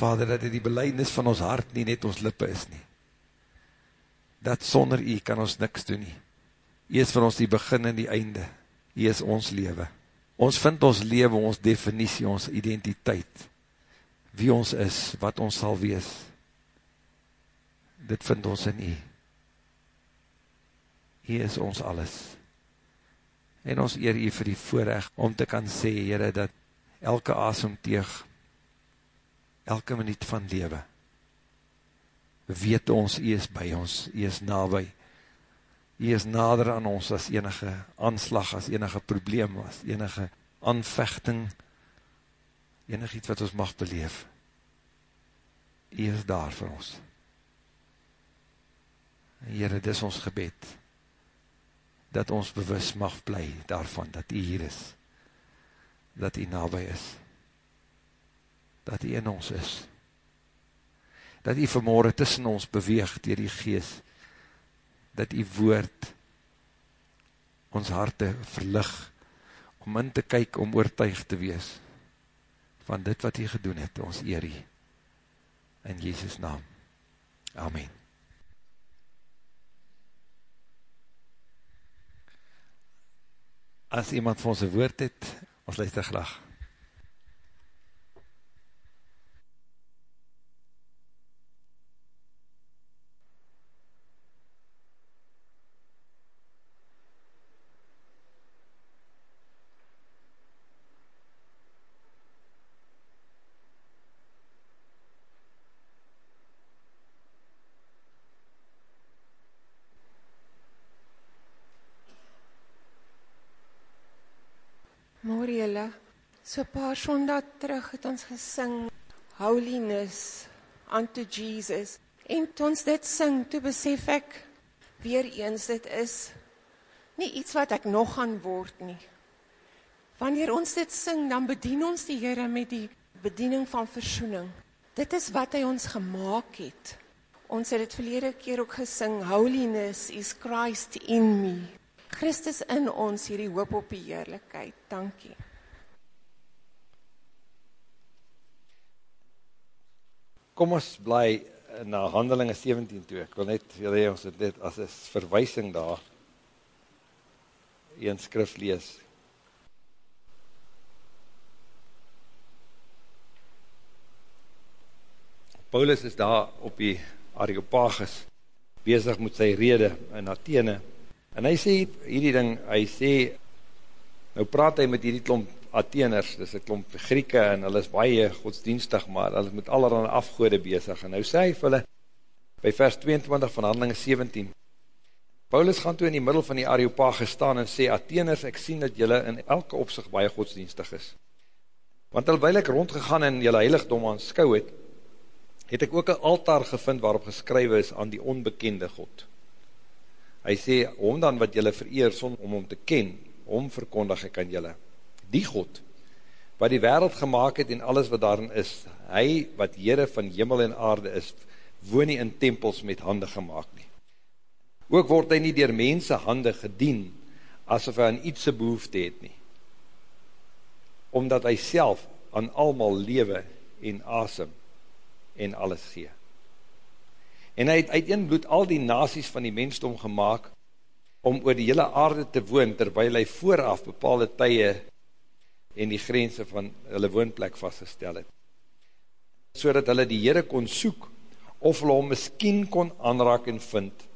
Vader, dat dit die beleidnis van ons hart nie net ons lippe is nie. Dat sonder u kan ons niks doen nie. U is vir ons die begin en die einde. U is ons leven. Ons vind ons leven, ons definitie, ons identiteit. Wie ons is, wat ons sal wees. Dit vind ons in u. U is ons alles. En ons eer u vir die voorrecht om te kan sê, Heere, dat elke asomteeg elke minuut van lewe, weet ons, jy is by ons, jy is nabij, jy is nader aan ons as enige aanslag, as enige probleem, as enige aanvechting, enig iets wat ons mag beleef, jy is daar vir ons. Heere, dit is ons gebed, dat ons bewus mag bly daarvan, dat jy hier is, dat jy nabij is, dat hy in ons is. Dat hy vanmorgen tussen ons beweeg dier die gees, dat hy woord ons harte verlig, om in te kyk, om oortuig te wees, van dit wat hy gedoen het, ons eer hy, in Jezus naam. Amen. As iemand vir ons een woord het, ons luister graag. So paar sondag terug het ons gesing Holiness unto Jesus. En toe ons dit sing, toe besef ek weer eens dit is nie iets wat ek nog gaan word nie. Wanneer ons dit sing, dan bedien ons die Here met die bediening van versoening. Dit is wat hy ons gemaak het. Ons het dit verlede keer ook gesing, Holiness is Christ in me. Christus in ons hierdie hoop op die heerlikheid. Dankie. Kom ons bly na handelinge 17 toe, ek wil net, jy ons het net as een verwysing daar, een skrif lees. Paulus is daar op die Areopagus, bezig met sy rede in Athene, en hy sê hierdie ding, hy sê, nou praat hy met hierdie klomp Atheners, dis een klomp Grieke, en hulle is baie godsdienstig, maar hulle met allerhande afgoede bezig, en nou sê hy vir hulle, by vers 22 van handelinge 17, Paulus gaan toe in die middel van die Areopage staan en sê, Atheners, ek sien dat julle in elke opzicht baie godsdienstig is. Want terwijl ek rondgegaan en julle heiligdom aanskou het, het ek ook een altaar gevind waarop geskrywe is aan die onbekende God. Hy sê, om dan wat julle vereer, son om om te ken, om verkondig ek aan julle die God, wat die wereld gemaakt het en alles wat daarin is, hy wat Heere van jimmel en aarde is, woon nie in tempels met hande gemaakt nie. Ook word hy nie dier mense hande gedien, asof hy aan ietsie behoefte het nie. Omdat hy self aan almal lewe en asem en alles gee. En hy het uit een bloed al die nasies van die mensdom gemaakt, om oor die hele aarde te woon, terwijl hy vooraf bepaalde tye en die grense van hulle woonplek vastgestel het. So dat hulle die Heere kon soek, of hulle hom miskien kon aanraak en vind,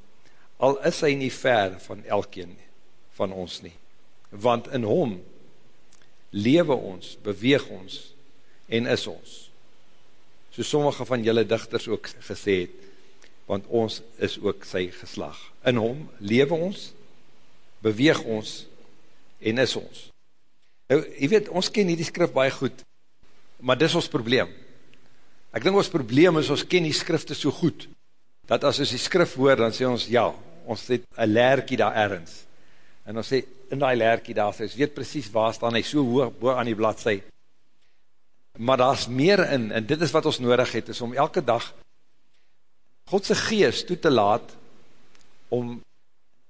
al is hy nie ver van elkeen van ons nie. Want in hom lewe ons, beweeg ons en is ons. So sommige van julle dichters ook gesê het, want ons is ook sy geslag. In hom lewe ons, beweeg ons en is ons. Nou, jy weet, ons ken nie die skrif baie goed, maar dis ons probleem. Ek dink ons probleem is, ons ken die skrifte so goed, dat as ons die skrif hoor, dan sê ons, ja, ons het een lerkie daar ergens. En ons sê, in die lerkie daar, ons weet precies waar staan hy so hoog, boor aan die bladzij. Maar daar is meer in, en dit is wat ons nodig het, is om elke dag Godse geest toe te laat, om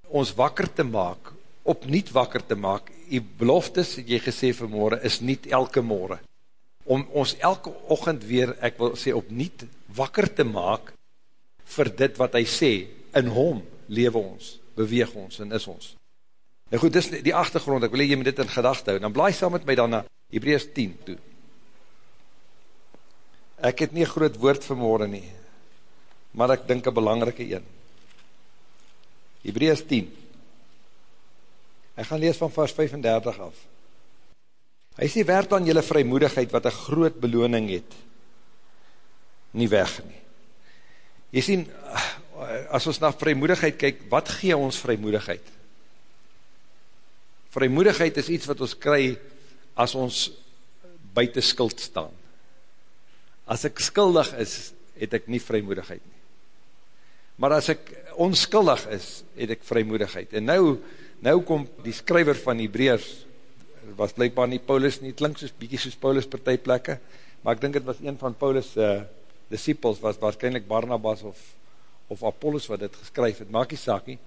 ons wakker te maak, opnieuw wakker te maak, die beloftes, het jy gesê vanmorgen, is niet elke morgen. om ons elke ochend weer, ek wil sê, opnieuw wakker te maak vir dit wat hy sê, in hom lewe ons, beweeg ons en is ons. Nou goed, dis die achtergrond, ek wil jy met dit in gedachte hou, dan blaai saam met my dan na Hebreus 10 toe. Ek het nie groot woord vanmorgen nie, maar ek dink een belangrike een. Hebreus 10 Ek gaan lees van vers 35 af. Hy sê, werd aan jylle vrymoedigheid wat een groot beloning het, nie weg nie. Jy sien, as ons na vrymoedigheid kyk, wat gee ons vrymoedigheid? Vrymoedigheid is iets wat ons kry as ons buiten skuld staan. As ek skuldig is, het ek nie vrymoedigheid nie. Maar as ek onskuldig is, het ek vrymoedigheid. En nou, nou kom die skryver van Hebreërs, was blijkbaar nie Paulus nie, het klink soos, bykie soos Paulus partijplekke, maar ek dink het was een van Paulus' uh, disciples, was waarschijnlijk Barnabas of, of Apollos wat dit geskryf het, maak die saak nie.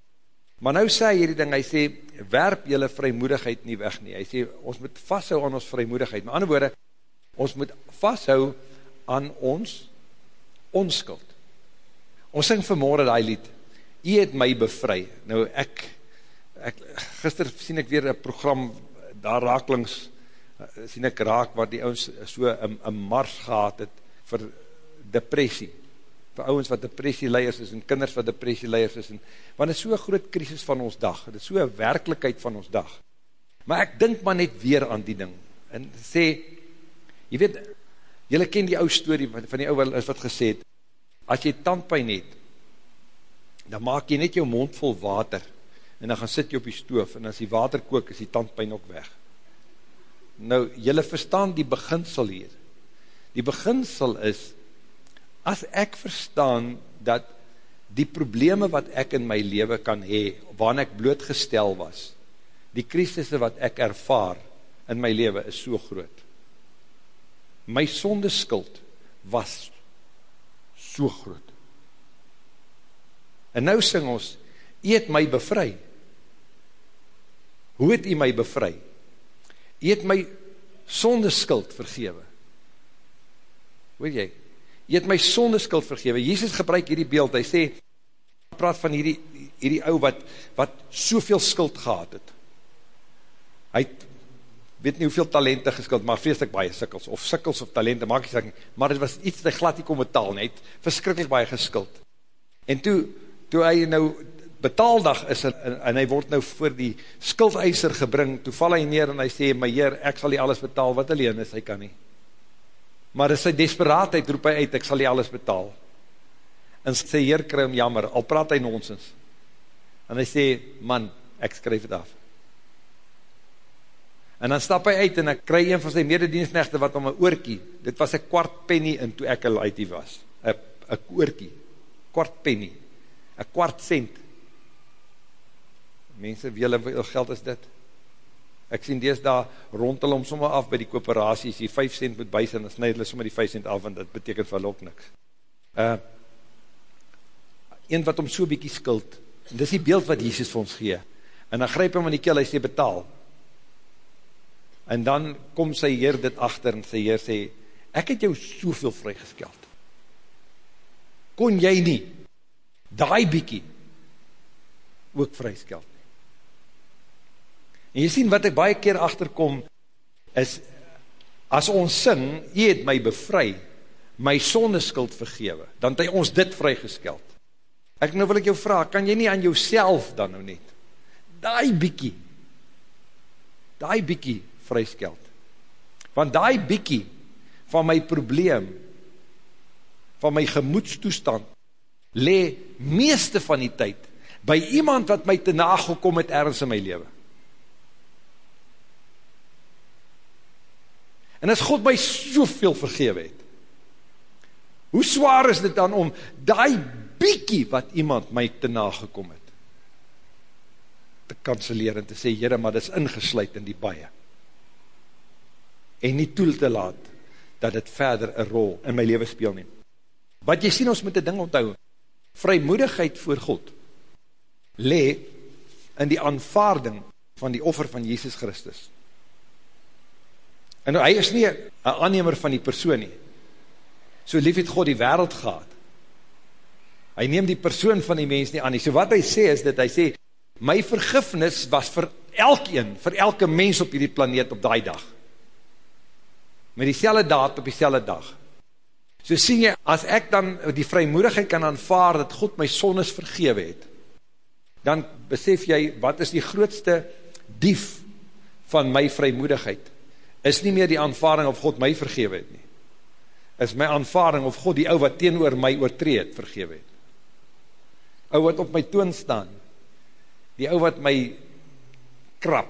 Maar nou sê hierdie ding, hy sê, werp jylle vrymoedigheid nie weg nie. Hy sê, ons moet vasthou aan ons vrymoedigheid. Maar ander woorde, ons moet vasthou aan ons onskuld. Ons sing vanmorgen die lied, Jy het my bevry. Nou ek, ek gister sien ek weer een program, daar raaklings, sien ek raak, waar die ons so een mars gehad het, vir depressie. Vir ouwens wat depressie leiers is, en kinders wat depressie leiers is, en, want het is so'n groot krisis van ons dag, het is so'n werkelijkheid van ons dag. Maar ek dink maar net weer aan die ding, en sê, jy weet, jylle ken die ou story van die ouwe is wat gesê het, as jy tandpijn het, dan maak jy net jou mond vol water, en dan gaan sit jy op die stoof, en as die water kook, is die tandpijn ook weg. Nou, jylle verstaan die beginsel hier. Die beginsel is, as ek verstaan dat die probleme wat ek in my leven kan hee, waarin ek blootgestel was, die krisisse wat ek ervaar in my leven is so groot. My sonde skuld was so groot. En nou sing ons, het my bevry. Hoe het jy my bevry? Jy het my sonde skuld vergewe. Weet jy, jy het my sondeskuld vergewe, Jesus gebruik hierdie beeld, hy sê, praat van hierdie, hierdie ou wat, wat soveel skuld gehad het, hy het, weet nie hoeveel talente geskuld, maar vreeslik baie sikkels, of sikkels of talente, maak jy sê, maar het was iets, die glad nie kom betaal, nie, het verskrikkelijk baie geskuld, en toe, toe hy nou betaaldag is, en, en hy word nou voor die skuldeiser gebring, toe val hy neer en hy sê, my heer, ek sal die alles betaal, wat alleen is, hy kan nie, maar in sy desperaatheid roep hy uit, ek sal die alles betaal. En sy heer kry hom jammer, al praat hy nonsens. En hy sê, man, ek skryf het af. En dan stap hy uit en ek kry een van sy mededienstnechte wat om een oorkie, dit was een kwart penny in toe ek al uit die was. Een oorkie, kwart penny, een kwart cent. Mense, wie hulle geld is dit? Ek sien dees daar rond hulle om somme af by die kooperaties, die 5 cent moet bys en dan snijd hulle somme die 5 cent af, want dit betekent vir hulle ook niks. Uh, een wat om so bykie skuld, dis die beeld wat Jesus vir ons gee, en dan grijp hom in die keel, hy sê betaal. En dan kom sy Heer dit achter, en sy Heer sê, ek het jou soveel vrygeskeld. Kon jy nie, daai bykie, ook vryskeld. En jy sien wat ek baie keer achterkom, is, as ons sing, jy het my bevry, my sondeskuld vergewe, dan het hy ons dit vrygeskeld. Ek nou wil ek jou vraag, kan jy nie aan jouself dan nou net, daai bykie, daai bykie vryskeld. Want daai bykie van my probleem, van my gemoedstoestand, le meeste van die tyd, by iemand wat my te nagekom het ergens in my leven. En as God my soveel vergewe het, hoe zwaar is dit dan om die biekie wat iemand my te nagekom het, te kanseleer en te sê, jyre, maar dit is ingesluid in die baie. En nie toe te laat, dat het verder een rol in my leven speel neem. Wat jy sien, ons moet die ding onthou, vrymoedigheid voor God, le in die aanvaarding van die offer van Jesus Christus En nou, hy is nie een aannemer van die persoon nie. So lief het God die wereld gehad. Hy neem die persoon van die mens nie aan nie. So wat hy sê is dat hy sê, my vergifnis was vir elkeen, vir elke mens op die planeet op die dag. Met die selle daad op die selle dag. So sien jy, as ek dan die vrymoedigheid kan aanvaar dat God my sonnes vergewe het, dan besef jy, wat is die grootste dief van my vrymoedigheid? Is nie meer die aanvaring of God my vergewe het nie. Is my aanvaring of God die ou wat teenoor my oortreed vergewe het. Ou wat op my toon staan, die ou wat my krap,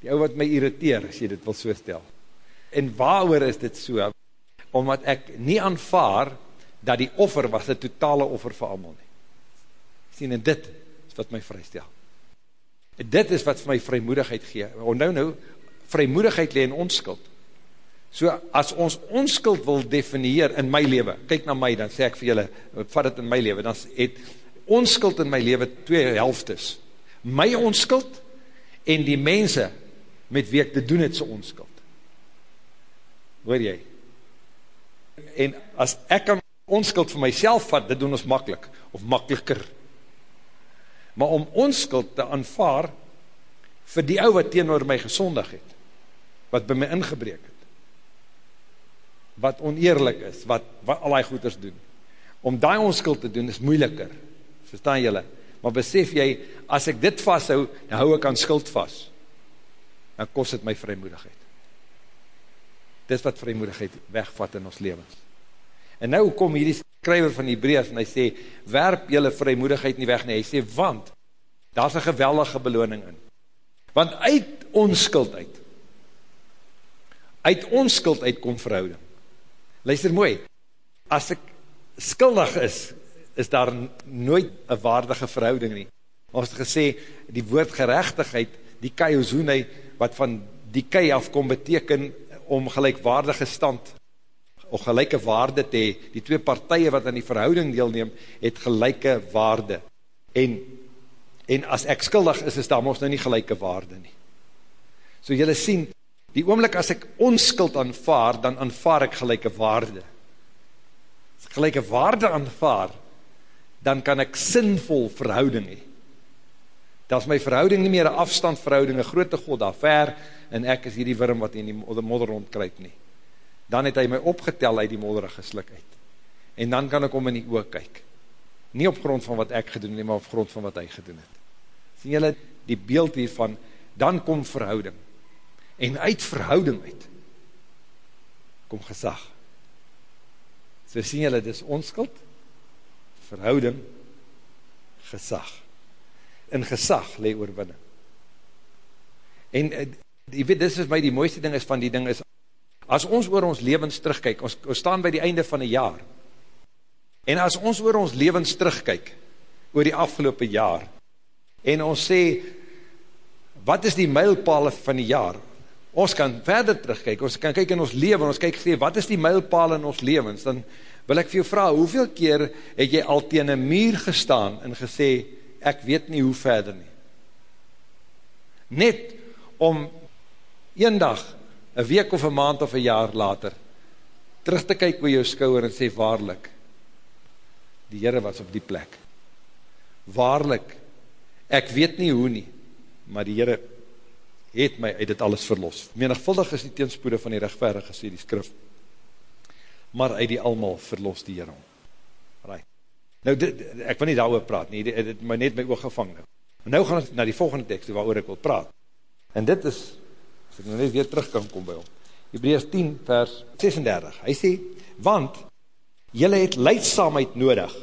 die ou wat my irriteer, as jy dit wil so stel. En waar is dit so? Omdat ek nie aanvaar, dat die offer was een totale offer vir allemaal nie. Sien, en dit is wat my vrystel. Dit is wat vir my vrymoedigheid gee. O nou vrymoedigheid leen onskuld. So, as ons onskuld wil definieer in my leven, kyk na my, dan sê ek vir julle, vat het in my leven, dan het onskuld in my leven twee helftes. My onskuld en die mense met wie ek te doen het so onskuld. Hoor jy? En as ek kan onskuld vir myself vat, dit doen ons makkelijk, of makkeliker. Maar om onskuld te aanvaar vir die ou wat teenoor my gesondig het, wat by my ingebreek het, wat oneerlik is, wat, wat al die goeders doen. Om die onskuld te doen is moeiliker, verstaan jylle? Maar besef jy, as ek dit vasthou, dan hou ek aan skuld vast. Dan kost het my vrymoedigheid. Dit wat vrymoedigheid wegvat in ons levens. En nou kom hierdie skryver van Hebreus en hy sê, werp jylle vrymoedigheid nie weg nie. Hy sê, want, daar is een geweldige beloning in. Want uit onskuld uit, uit onskuld uit kom verhouding. Luister mooi, as ek skuldig is, is daar nooit een waardige verhouding nie. Ons het gesê, die woord gerechtigheid, die kei ozoenei, wat van die kei afkom beteken, om gelijkwaardige stand, of gelijke waarde te hee, die twee partije wat aan die verhouding deelneem, het gelijke waarde. En, en as ek skuldig is, is daar ons nou nie gelijke waarde nie. So jylle sien, Die oomlik as ek onskuld aanvaar, dan aanvaar ek gelijke waarde. As ek gelijke waarde aanvaar, dan kan ek sinvol verhouding hee. Dan is my verhouding nie meer een afstand verhouding, een grote God daar ver, en ek is hier die worm wat in die modder rondkruip nie. Dan het hy my opgetel uit die modderige slikheid. En dan kan ek om in die oog kyk. Nie op grond van wat ek gedoen nie, maar op grond van wat hy gedoen het. Sien jylle die beeld hiervan, dan kom verhouding en uit verhouding uit, kom gesag. So sien julle, dit is onskuld, verhouding, gesag. In gesag le oorwinning. En, eh, jy weet, dit is my die mooiste ding is van die ding is, as ons oor ons levens terugkyk, ons, ons staan by die einde van die jaar, en as ons oor ons levens terugkyk, oor die afgelopen jaar, en ons sê, wat is die mijlpale van die jaar, ons kan verder terugkyk, ons kan kyk in ons leven, ons kyk sê, wat is die mijlpaal in ons levens, dan wil ek vir jou vraag, hoeveel keer het jy al teen een muur gestaan en gesê, ek weet nie hoe verder nie. Net om een dag, een week of een maand of een jaar later, terug te kyk oor jou skouwer en sê, waarlik, die Heere was op die plek. Waarlik, ek weet nie hoe nie, maar die Heere het my uit dit alles verlos. Menigvuldig is die teenspoede van die rechtverige, sê die skrif. Maar uit die almal verlos die Heer om. Right. Nou, dit, ek wil nie daar praat nie, dit het my net my oog gevang. Nou. nou gaan ons na die volgende tekst, waar ek wil praat. En dit is, as ek nou net weer terug kan kom by hom, Hebreus 10 vers 36, hy sê, want, jylle het leidsamheid nodig,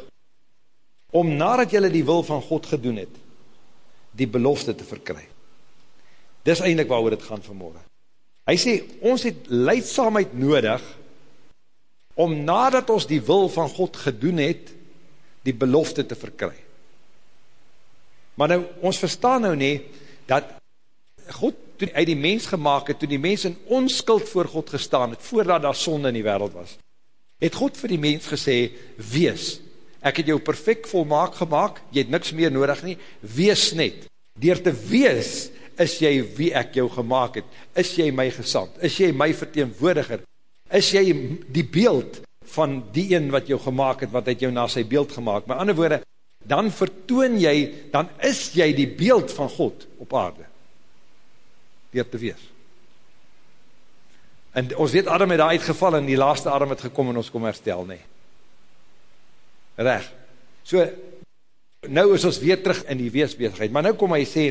om nadat jylle die wil van God gedoen het, die belofte te verkryf. Dis eindelijk waar het gaan vanmorgen. Hy sê, ons het leidsamheid nodig, om nadat ons die wil van God gedoen het, die belofte te verkry. Maar nou, ons verstaan nou nie, dat God, toen hy die mens gemaakt het, toen die mens in onskuld voor God gestaan het, voordat daar sonde in die wereld was, het God vir die mens gesê, wees, ek het jou perfect volmaak gemaakt, jy het niks meer nodig nie, wees net, dier te wees, is jy wie ek jou gemaakt het, is jy my gesand, is jy my verteenwoordiger, is jy die beeld van die een wat jou gemaakt het, wat het jou na sy beeld gemaakt, met ander woorde, dan vertoon jy, dan is jy die beeld van God op aarde, dier te wees. En ons weet, Adam het daar uitgeval, en die laaste Adam het gekom, en ons kom herstel, nee. Reg. So, nou is ons weer terug in die weesbezigheid, maar nou kom hy sê,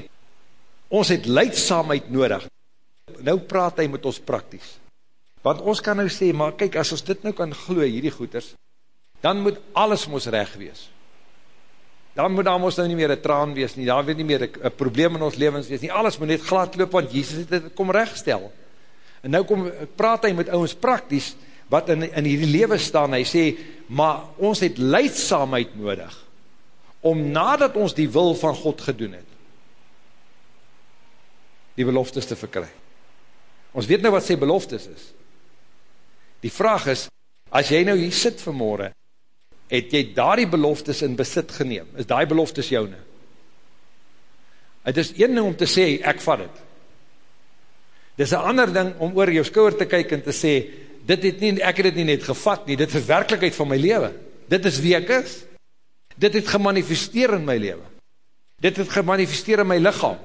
ons het leidsaamheid nodig. Nou praat hy met ons prakties. Want ons kan nou sê, maar kyk, as ons dit nou kan gloe, hierdie goeders, dan moet alles ons reg wees. Dan moet daar ons nou nie meer een traan wees nie, daar moet nie meer een probleem in ons levens wees nie, alles moet net glad loop, want Jesus het dit kom rechtstel. En nou kom, praat hy met ons prakties, wat in, in die lewe staan, hy sê, maar ons het leidsaamheid nodig, om nadat ons die wil van God gedoen het, die beloftes te verkry. Ons weet nou wat sy beloftes is. Die vraag is, as jy nou hier sit vanmorgen, het jy daar die beloftes in besit geneem? Is die beloftes joune? Het is een ding om te sê, ek vat het. Dit is een ander ding om oor jou skouwer te kyk en te sê, dit het nie, ek het dit nie net gevat nie, dit is werkelijkheid van my leven. Dit is wie ek is. Dit het gemanifesteer in my leven. Dit het gemanifesteer in my lichaam.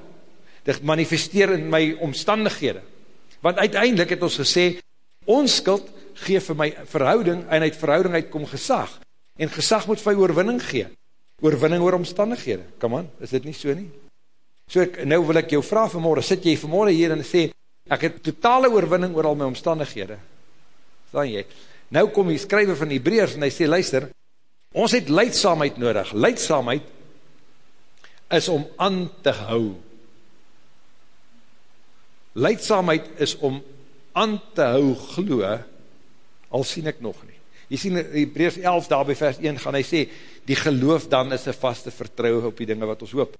Dit manifesteer in my omstandighede. Want uiteindelik het ons gesê, ons skuld geef vir my verhouding, en uit verhouding uit kom gesag. En gesag moet vir oorwinning gee. Oorwinning oor omstandighede. Kom aan, is dit nie so nie? So ek, nou wil ek jou vraag vanmorgen, sit jy vanmorgen hier en sê, ek het totale oorwinning oor al my omstandighede staan jy. Nou kom die skryver van die Hebreërs en hy sê, luister, ons het leidsaamheid nodig. Leidsaamheid is om aan te hou. Leidsaamheid is om aan te hou glo, al sien ek nog nie. Jy sien in Hebreërs 11 daar by vers 1 gaan hy sê, die geloof dan is een vaste vertrouwe op die dinge wat ons hoop.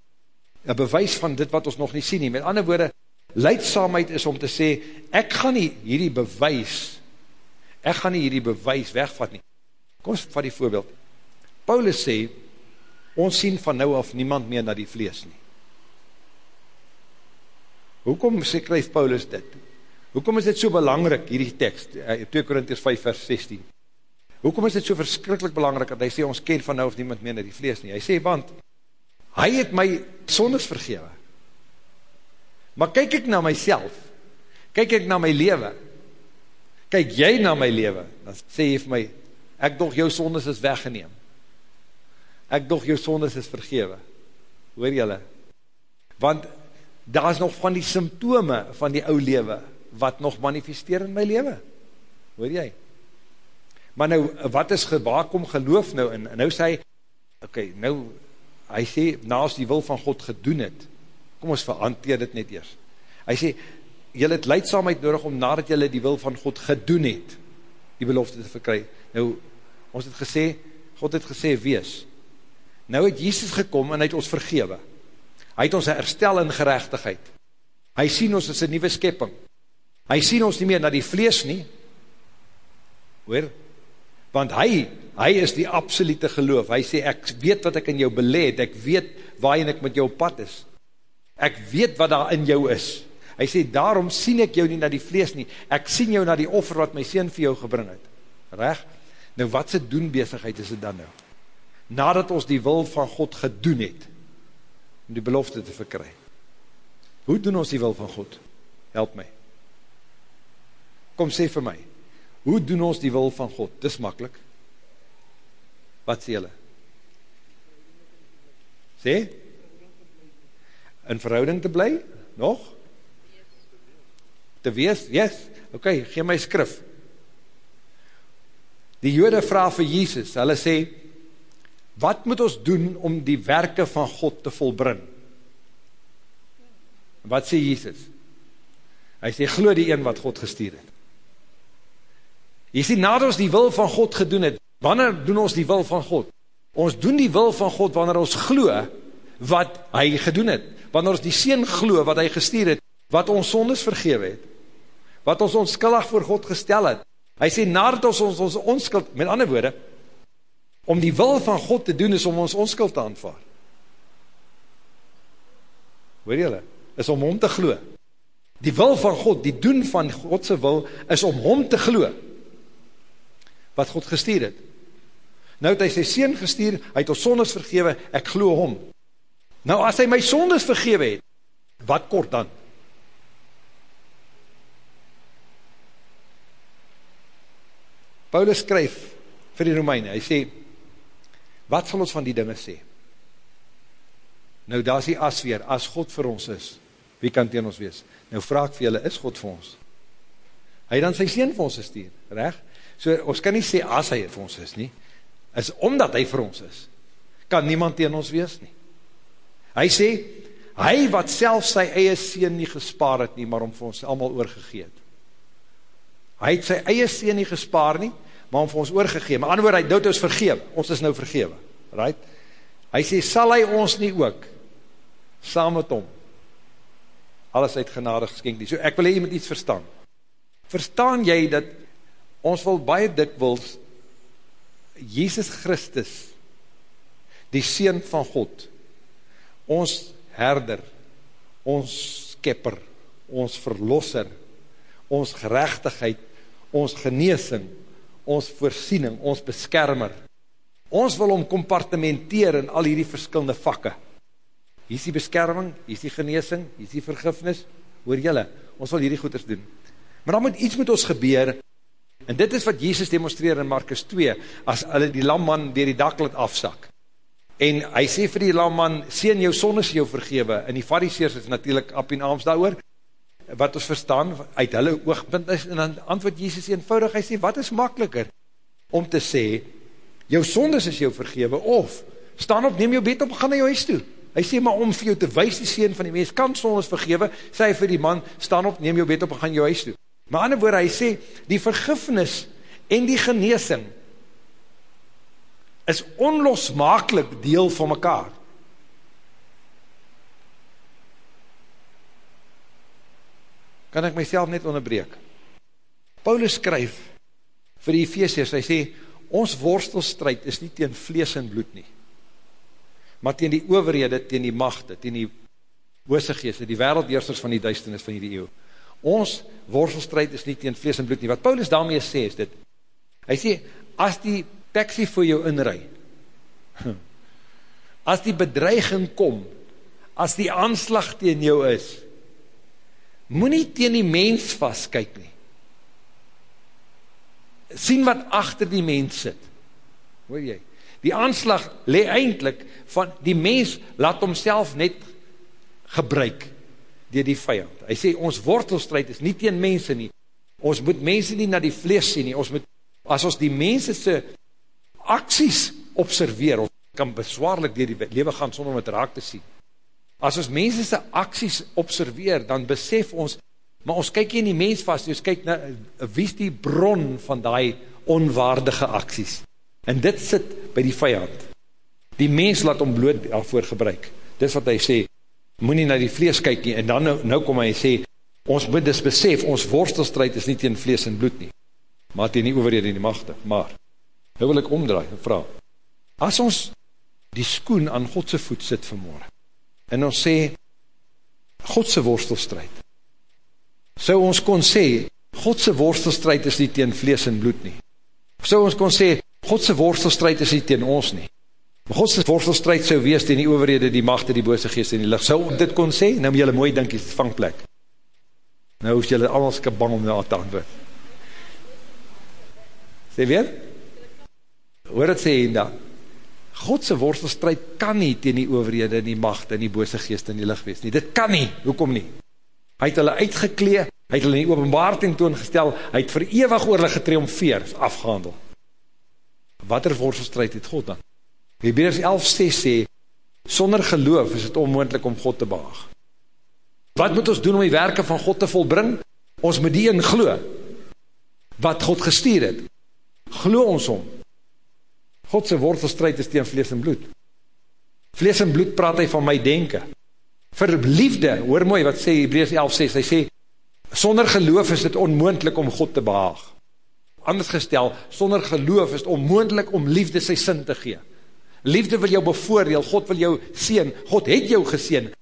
Een bewys van dit wat ons nog nie sien nie. Met ander woorde, leidsaamheid is om te sê, ek gaan nie hierdie bewys Ek gaan nie hierdie bewys wegvat nie. Kom ons vat die voorbeeld. Paulus sê, ons sien van nou af niemand meer na die vlees nie. Hoekom sê kryf Paulus dit? Hoekom is dit so belangrik, hierdie tekst, 2 eh, Korinties 5 vers 16? Hoekom is dit so verskrikkelijk belangrik, dat hy sê, ons ken van nou of niemand meer na die vlees nie? Hy sê, want, hy het my sondes vergewe. Maar kyk ek na myself, kyk ek na my leven, kyk jy na my leven, dan sê jy vir my, ek doch jou sondes is weggeneem. Ek doch jou sondes is vergewe. Hoor jylle? Want daar is nog van die symptome van die ou leven, wat nog manifesteer in my leven. Hoor jy? Maar nou, wat is waar kom geloof nou in? En nou sê hy, ok, nou, hy sê, naast die wil van God gedoen het, kom ons verhanteer dit net eers. Hy sê, jylle het leidsamheid nodig om nadat jylle die wil van God gedoen het, die belofte te verkry. Nou, ons het gesê, God het gesê, wees. Nou het Jesus gekom en hy het ons vergewe. Hy het ons herstel in gerechtigheid. Hy sien ons as een nieuwe skepping. Hy sien ons nie meer na die vlees nie. Hoor? Want hy, hy is die absolute geloof. Hy sê, ek weet wat ek in jou beleid, ek weet waarin ek met jou pad is. Ek weet wat daar in jou is. Hy sê, daarom sien ek jou nie na die vlees nie, ek sien jou na die offer wat my sien vir jou gebring het. Reg? Nou wat sy doen bezigheid is dit dan nou? Nadat ons die wil van God gedoen het, om die belofte te verkry. Hoe doen ons die wil van God? Help my. Kom sê vir my, hoe doen ons die wil van God? Dis makkelijk. Wat sê julle? Sê? In verhouding te bly? Nog? te wees, yes, ok, gee my skrif. Die jode vraag vir Jesus, hulle sê, wat moet ons doen om die werke van God te volbring? Wat sê Jesus? Hy sê, glo die een wat God gestuur het. Jy sê, nadat ons die wil van God gedoen het, wanneer doen ons die wil van God? Ons doen die wil van God wanneer ons glo wat hy gedoen het. Wanneer ons die Seen glo wat hy gestuur het, wat ons sondes vergewe het wat ons onskillig voor God gestel het. Hy sê, nadat ons ons, ons onskuld, met ander woorde, om die wil van God te doen, is om ons onskuld te aanvaar. Hoor jylle? is om hom te glo. Die wil van God, die doen van Godse wil, is om hom te glo. Wat God gestuur het. Nou het hy sy sien gestuur, hy het ons sondes vergewe, ek glo hom. Nou as hy my sondes vergewe het, wat kort dan? Paulus skryf vir die Romeine, hy sê, wat sal ons van die dinge sê? Nou daar is die as weer, as God vir ons is, wie kan teen ons wees? Nou vraag vir julle, is God vir ons? Hy dan sy sien vir ons gestuur, recht? So ons kan nie sê as hy vir ons is nie, is omdat hy vir ons is, kan niemand teen ons wees nie. Hy sê, hy wat self sy eie sien nie gespaar het nie, maar om vir ons allemaal oorgegeet. Hy het sy eie sien nie gespaar nie, maar om vir ons oorgegeet. Maar ander woord, hy dood ons vergeef. Ons is nou vergewe. Right? Hy sê, sal hy ons nie ook, saam met hom, alles uit genade geskenk nie. So ek wil hier met iets verstaan. Verstaan jy dat ons wil baie dikwils Jesus Christus, die Seen van God, ons herder, ons skepper, ons verlosser, ons gerechtigheid, ons geneesing, ons voorsiening, ons beskermer. Ons wil om compartimenteer in al hierdie verskillende vakke. Hier is die beskerming, hier is die geneesing, hier is die vergifnis, hoor jylle, ons wil hierdie goeders doen. Maar dan moet iets met ons gebeur, en dit is wat Jesus demonstreer in Markus 2, as hulle die lamman dier die dak laat afsak. En hy sê vir die lamman, sien jou sondes jou vergewe, en die fariseers is natuurlijk ap en aams daar oor, wat ons verstaan uit hulle oogpunt is, en dan antwoord Jesus eenvoudig, hy sê, wat is makkeliker om te sê, jou sondes is jou vergewe, of, staan op, neem jou bed op, gaan na jou huis toe. Hy sê, maar om vir jou te wees die sien van die mens, kan sondes vergewe, sê hy vir die man, staan op, neem jou bed op, gaan jou huis toe. Maar ander woord, hy sê, die vergifnis en die geneesing, is onlosmakelijk deel van mekaar. Kan ek myself net onderbreek. Paulus skryf vir die Ephesiërs, hy sê, ons worstelstrijd is nie teen vlees en bloed nie, maar teen die overhede, teen die machte, teen die oose geeste, die wereldheersers van die duisternis van die eeuw. Ons worstelstrijd is nie teen vlees en bloed nie. Wat Paulus daarmee sê is dit, hy sê, as die taxi vir jou inrui, as die bedreiging kom, as die aanslag teen jou is, moet nie teen die mens vastkyk nie. Sien wat achter die mens sit. Hoor jy? Die aanslag le eindelijk van die mens laat homself net gebruik dier die vijand. Hy sê, ons wortelstrijd is nie teen mense nie. Ons moet mense nie na die vlees sien nie. Ons moet, as ons die mense se acties observeer, ons kan beswaarlik dier die lewe gaan sonder om het raak te sien. As ons mense se aksies observeer, dan besef ons, maar ons kyk nie in die mens vast, ons kyk na, wie is die bron van die onwaardige aksies? En dit sit by die vijand. Die mens laat om bloed daarvoor gebruik. Dis wat hy sê, moet nie na die vlees kyk nie, en dan nou, nou kom hy sê, ons moet dus besef, ons worstelstrijd is nie teen vlees en bloed nie, maar teen die overhede en die machte. Maar, nou wil ek omdraai en vraag, as ons die skoen aan Godse voet sit vanmorgen, en ons sê, Godse worstelstrijd. So ons kon sê, Godse worstelstrijd is nie teen vlees en bloed nie. So ons kon sê, Godse worstelstrijd is nie teen ons nie. Maar Godse worstelstrijd sou wees teen die overhede, die machte, die bose geest en die licht. So dit kon sê, nou moet jylle mooi dink, is vangplek. Nou hoef jylle allemaal skip bang om nou te antwoord. Sê weer? Hoor het sê, en dan, Godse worstelstrijd kan nie teen die overhede en die macht en die bose geest en die licht wees nie. Dit kan nie, hoekom nie? Hy het hulle uitgeklee, hy het hulle in die openbaar tentoongestel, hy het vir eeuwig oor hulle getriomfeer, afgehandel. Wat er worstelstrijd het God dan? Hebreus 11 sê, sonder geloof is het onmoendlik om God te behaag. Wat moet ons doen om die werke van God te volbring? Ons moet die in glo, wat God gestuur het. Glo ons om, Godse wortelstrijd is tegen vlees en bloed. Vlees en bloed praat hy van my denken. Vir liefde, hoor mooi wat sê Hebreus 11 6, hy sê, sonder geloof is het onmoendlik om God te behaag. Anders gestel, sonder geloof is het onmoendlik om liefde sy sin te gee. Liefde wil jou bevoordeel, God wil jou seen, God het jou geseen.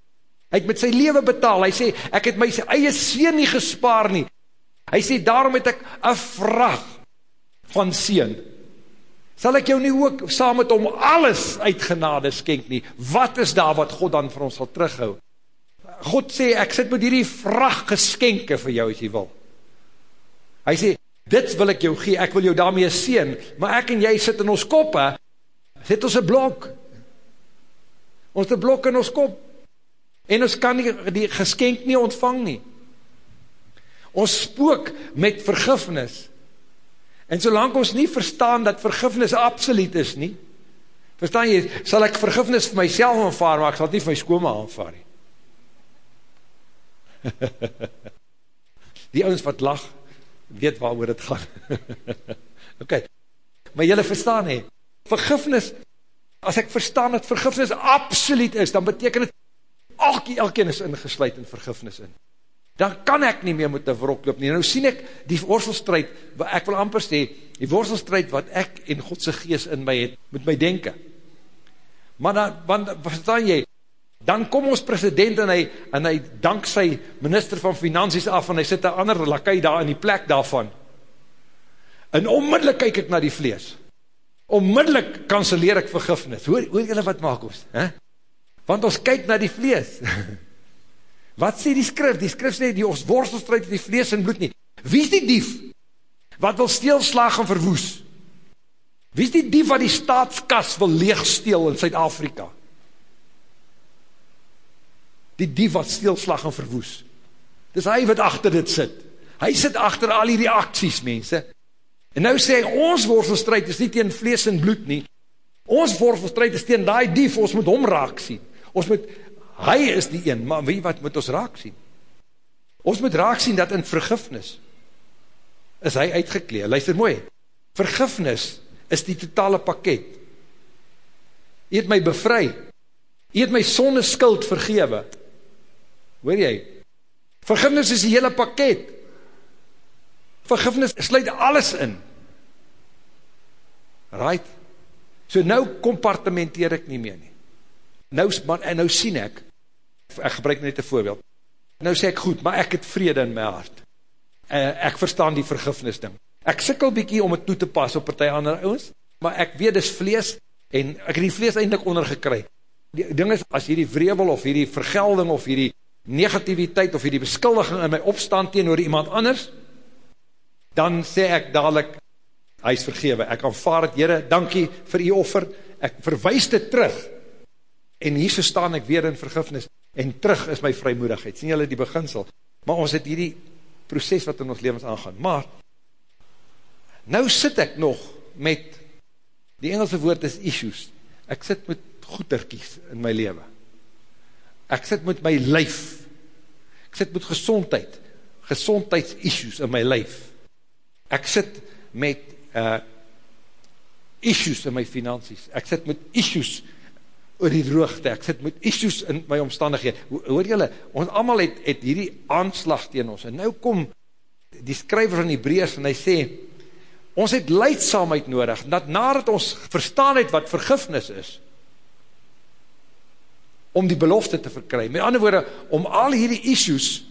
Hy het met sy leven betaal, hy sê, ek het my eie seen nie gespaar nie. Hy sê, daarom het ek een vraag van seen. Sal ek jou nie ook saam met om alles uit genade skenk nie? Wat is daar wat God dan vir ons sal terughou? God sê, ek sit met hierdie vraag geskenke vir jou as jy wil. Hy sê, dit wil ek jou gee, ek wil jou daarmee seen, maar ek en jy sit in ons koppe, sit ons een blok, ons een blok in ons kop, en ons kan die, die geskenk nie ontvang nie. Ons spook met vergifnis, en solang ons nie verstaan dat vergifnis absoluut is nie, verstaan jy, sal ek vergifnis vir myself aanvaar, maar ek sal nie vir my skoma aanvaar nie. die ouwens wat lach, weet waar oor het gaan. ok, maar jylle verstaan he, vergifnis, as ek verstaan dat vergifnis absoluut is, dan beteken het, elke, elkeen is ingesluid in vergifnis in. Dan kan ek nie meer met die wrok loop nie. Nou sien ek die worstelstrijd, ek wil amper sê, die worstelstrijd wat ek en Godse gees in my het, met my denken. Maar dan, want, verstaan jy, dan kom ons president en hy, en hy dank sy minister van finansies af en hy sit een ander lakai daar in die plek daarvan. En onmiddellik kyk ek na die vlees. Onmiddellik kanseleer ek vergifnis. Hoor, hoor julle wat maak ons? He? Want ons kyk na die vlees. wat sê die skrif? Die skrif sê die ons worstelstrijd die vlees en bloed nie. Wie is die dief? Wat wil steelslag en verwoes? Wie is die dief wat die staatskas wil leegsteel in Suid-Afrika? die dief wat steelslag en verwoes. Dis hy wat achter dit sit. Hy sit achter al die reacties, mense. En nou sê hy, ons worstelstrijd is nie teen vlees en bloed nie. Ons worstelstrijd is teen die dief, ons moet hom raak sien. Ons moet, hy is die een, maar wie wat moet ons raak sien? Ons moet raak sien dat in vergifnis is hy uitgekleed. Luister mooi, vergifnis is die totale pakket. Hy het my bevry. Hy het my sonde skuld vergewe. Hoor jy? Vergifnis is die hele pakket. Vergifnis sluit alles in. Right? So nou compartimenteer ek nie meer nie. Nou, maar, en nou sien ek, ek gebruik net een voorbeeld, nou sê ek goed, maar ek het vrede in my hart. Uh, ek verstaan die vergifnis ding. Ek sikkel bykie om het toe te pas op partij ander ouwens, maar ek weet dis vlees, en ek het die vlees eindelijk ondergekry. Die ding is, as hierdie vrevel, of hierdie vergelding, of hierdie negativiteit of die beskuldiging in my opstand teenoor iemand anders, dan sê ek dadelijk, hy is vergewe, ek aanvaar het, Heere, dankie vir die offer, ek verwijs dit terug, en hier so staan ek weer in vergifnis, en terug is my vrymoedigheid, sien julle die beginsel, maar ons het hierdie proces wat in ons levens aangaan, maar, nou sit ek nog met, die Engelse woord is issues, ek sit met goederkies in my leven, ek sit met my lyf, ek sit met gezondheid, gezondheidsissues in my lyf, ek sit met uh, issues in my finansies, ek sit met issues oor die droogte, ek sit met issues in my omstandighede, hoor jylle, ons allemaal het, het hierdie aanslag tegen ons, en nou kom die skryver van die breers, en hy sê, ons het leidsamheid nodig, dat nadat ons verstaan het wat vergifnis is, om die belofte te verkry. Met ander woorde, om al hierdie issues,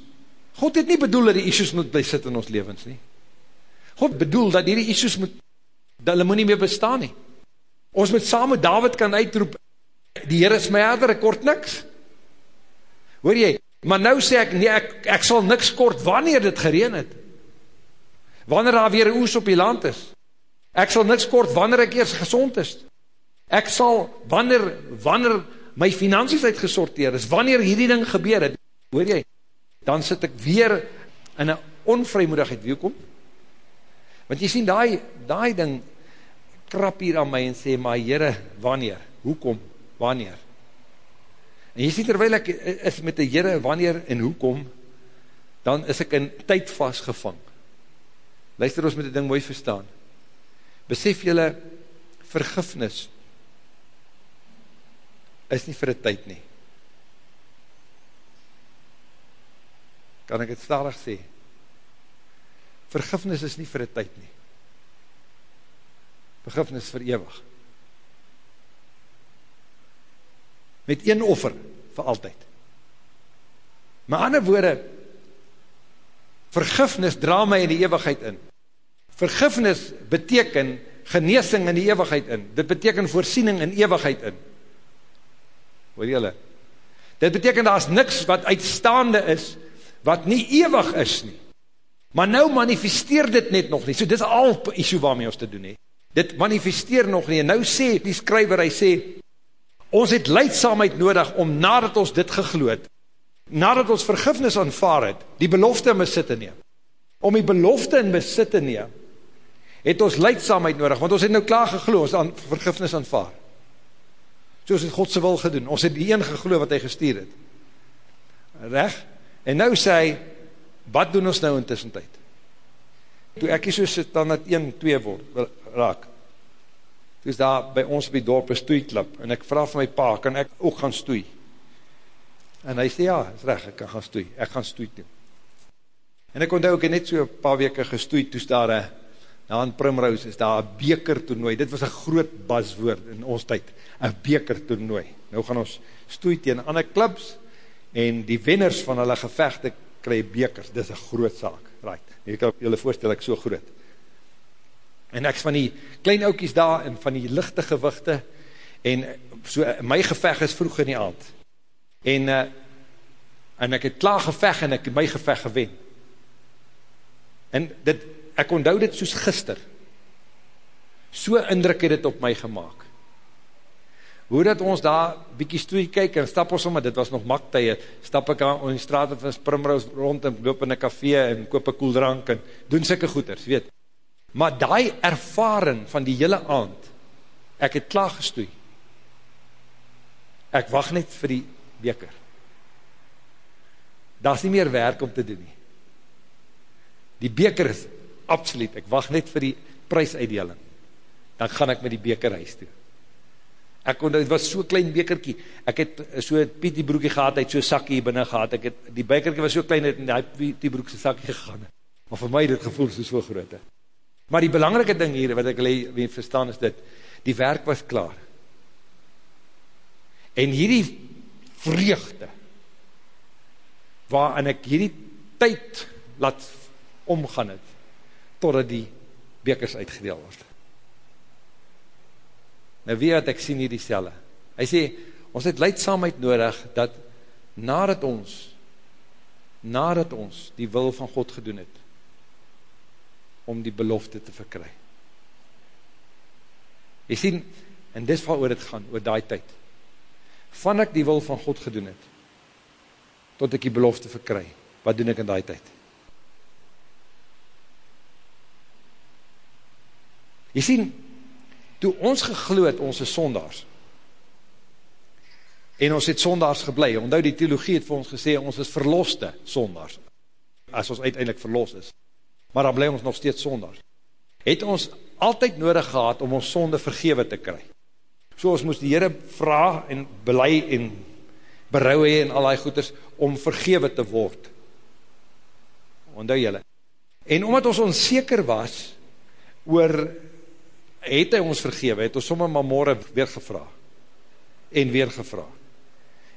God het nie bedoel dat die issues moet bly sit in ons levens nie. God bedoel dat hierdie issues moet, dat hulle moet nie meer bestaan nie. Ons moet saam met David kan uitroep, die Heer is my herder, ek kort niks. Hoor jy, maar nou sê ek, nee, ek, ek sal niks kort, wanneer dit gereen het. Wanneer daar weer oes op die land is. Ek sal niks kort, wanneer ek eers gezond is. Ek sal, wanneer, wanneer, my finansies uitgesorteer is, wanneer hierdie ding gebeur het, hoor jy, dan sit ek weer in een onvrymoedigheid, wie kom? Want jy sien, die, die ding krap hier aan my en sê, maar jyre, wanneer? Hoekom? Wanneer? En jy sien, terwijl ek is met die jyre, wanneer en hoekom, dan is ek in tyd vastgevang. Luister ons met die ding mooi verstaan. Besef jylle vergifnis, is nie vir die tyd nie. Kan ek het stadig sê? Vergifnis is nie vir die tyd nie. Vergifnis vir ewig. Met een offer, vir altyd. Maar ander woorde, vergifnis dra my in die eeuwigheid in. Vergifnis beteken geneesing in die eeuwigheid in. Dit beteken voorsiening in eeuwigheid in. Hoor jylle? Dit beteken daar is niks wat uitstaande is, wat nie eeuwig is nie. Maar nou manifesteer dit net nog nie. So dit is al issue waarmee ons te doen he. Dit manifesteer nog nie. En nou sê die skryver, hy sê, ons het leidsamheid nodig om nadat ons dit gegloed, nadat ons vergifnis aanvaar het, die belofte in besit te neem. Om die belofte in besit te neem, het ons leidsamheid nodig, want ons het nou klaar gegloed, ons aan vergifnis aanvaar. So is het Godse wil gedoen. Ons het die een gegloed wat hy gestuur het. Reg? En nou sê hy, wat doen ons nou in tussentijd? Toe ek hier so sit, dan het 1, 2 word, raak. Toe is daar by ons op die dorp een stoeiklip, en ek vraag van my pa, kan ek ook gaan stoei? En hy sê, ja, is reg, ek kan gaan stoei, ek gaan stoei doen. En ek onthou, ek het net so een paar weke gestoei, toe is daar een, na in Primrose, is daar een beker toernooi, dit was een groot baswoord in ons tyd, een beker toernooi. Nou gaan ons stoei tegen ander clubs, en die wenners van hulle gevechte, krijg bekers, dit is een groot zaak, right, jy kan julle voorstel, ek so groot, en ek is van die klein oukies daar, en van die lichte gewichte, en so, my geveg is vroeg in die aand, en, uh, en ek het klaar geveg, en ek het my geveg gewen, en dit, ek onthou dit soos gister, so indruk het dit op my gemaakt, hoe dat ons daar bykie stoei kyk, en stap ons om, dit was nog maktuie, stap ek aan, in die straat van Sprimrose rond, en loop in een café, en koop een koeldrank, en doen sikke goeders, weet, Maar die ervaring van die hele aand, ek het klaar gestoei. Ek wacht net vir die beker. Daar is nie meer werk om te doen nie. Die beker is absoluut, ek wacht net vir die prijsuitdeling. Dan gaan ek met die beker huis toe. Ek kon, het was so klein bekerkie, ek het so Pietie broekie gehad, het so sakkie hier binnen gehad, ek het, die bekerkie was so klein, het in die Pietie broekse sakkie gegaan. Maar vir my het het gevoel so so groot. He. Maar die belangrike ding hier, wat ek wil verstaan is dit, die werk was klaar. En hierdie vreugde, waarin ek hierdie tyd laat omgaan het, totdat die bekers uitgedeel word. Nou weet wat ek sien hier die selle. Hy sê, ons het leidsamheid nodig, dat nadat ons, nadat ons die wil van God gedoen het, om die belofte te verkry. Jy sien, en dis wat oor het gaan, oor die tyd. Van ek die wil van God gedoen het, tot ek die belofte verkry, wat doen ek in die tyd? Jy sien, toe ons gegloed, ons is sondaars, en ons het sondaars geblei, onthou die theologie het vir ons gesê, ons is verloste sondaars, as ons uiteindelik verlos is maar dan bly ons nog steeds sondags. Het ons altyd nodig gehad om ons sonde vergewe te kry. So ons moes die Here vra en bely en berou hê en al daai goeders om vergewe te word. Onthou julle. En omdat ons onseker was oor het hy ons vergewe, het ons sommer maar môre weer gevra en weer gevra.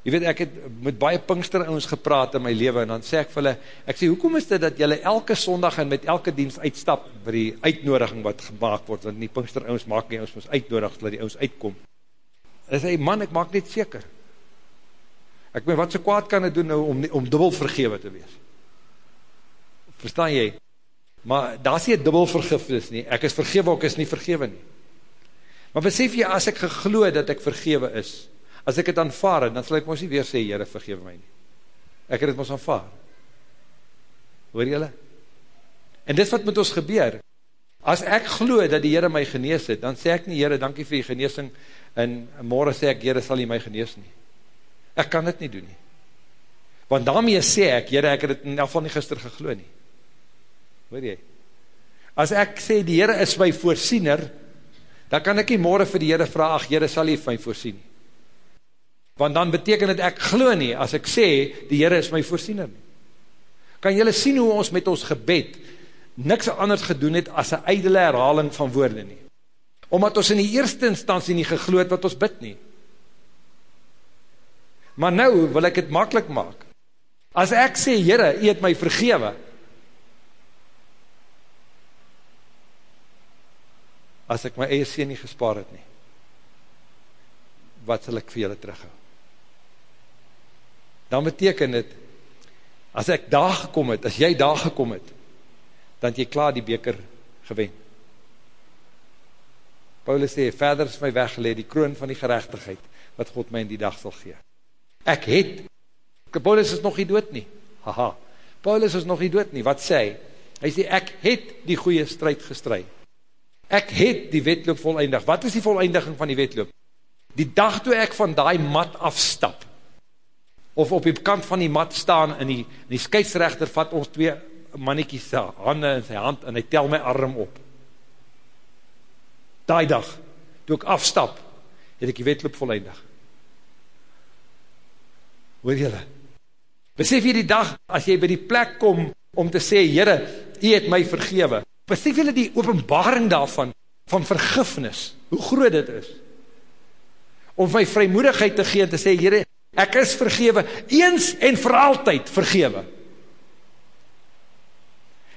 Jy weet, ek het met baie pinkster ons gepraat in my leven, en dan sê ek vir hulle, ek sê, hoekom is dit dat jylle elke sondag en met elke dienst uitstap, vir die uitnodiging wat gemaakt word, want die pinkster ons maak nie, ons moet uitnodig, dat die ons uitkom. En sê, man, ek maak net seker. Ek meen, wat so kwaad kan ek doen nou, om, om dubbel vergewe te wees? Verstaan jy? Maar daar is nie dubbel vergifnis nie, ek is vergewe, ek is nie vergewe nie. Maar besef jy, as ek gegloe dat ek vergewe is, As ek het aanvaar, dan sal ek ons nie weer sê, Heere, vergeef my nie. Ek het het ons aanvaar. Hoor jylle? En dit wat met ons gebeur, as ek glo dat die Heere my genees het, dan sê ek nie, Heere, dankie vir die geneesing, en morgen sê ek, Heere, sal jy my genees nie. Ek kan dit nie doen nie. Want daarmee sê ek, Heere, ek het het in elk geval nie gister geglo nie. Hoor jy? As ek sê, die Heere is my voorsiener, dan kan ek nie morgen vir die Heere vraag, Heere, sal jy my voorsien nie want dan beteken het ek glo nie, as ek sê, die Heere is my voorsiener nie. Kan jylle sien hoe ons met ons gebed, niks anders gedoen het, as een eidele herhaling van woorde nie. Omdat ons in die eerste instantie nie gegloed wat ons bid nie. Maar nou wil ek het makkelijk maak. As ek sê, Here, U het my vergewe. As ek my eie seun nie gespaar het nie. Wat sal ek vir julle terughou? Dan beteken dit as ek daar gekom het, as jy daar gekom het, dan het jy klaar die beker gewen. Paulus sê, verder is my weggeleid, die kroon van die gerechtigheid, wat God my in die dag sal gee. Ek het, Paulus is nog nie dood nie, haha, Paulus is nog nie dood nie, wat sê hy? Hy sê, ek het die goeie strijd gestrui. Ek het die wetloop voleindig. Wat is die voleindiging van die wetloop? Die dag toe ek van die mat afstap, of op die kant van die mat staan, en die, die skeidsrechter vat ons twee mannetjies hande in sy hand, en hy tel my arm op daai dag, toe ek afstap, het ek die wetloop voleindig. Hoor jylle? Besef jy die dag, as jy by die plek kom, om te sê, Heere, jy het my vergewe. Besef jylle die openbaring daarvan, van vergifnis, hoe groot dit is. Om my vrymoedigheid te gee, te sê, Heere, ek is vergewe, eens en vir altyd vergewe.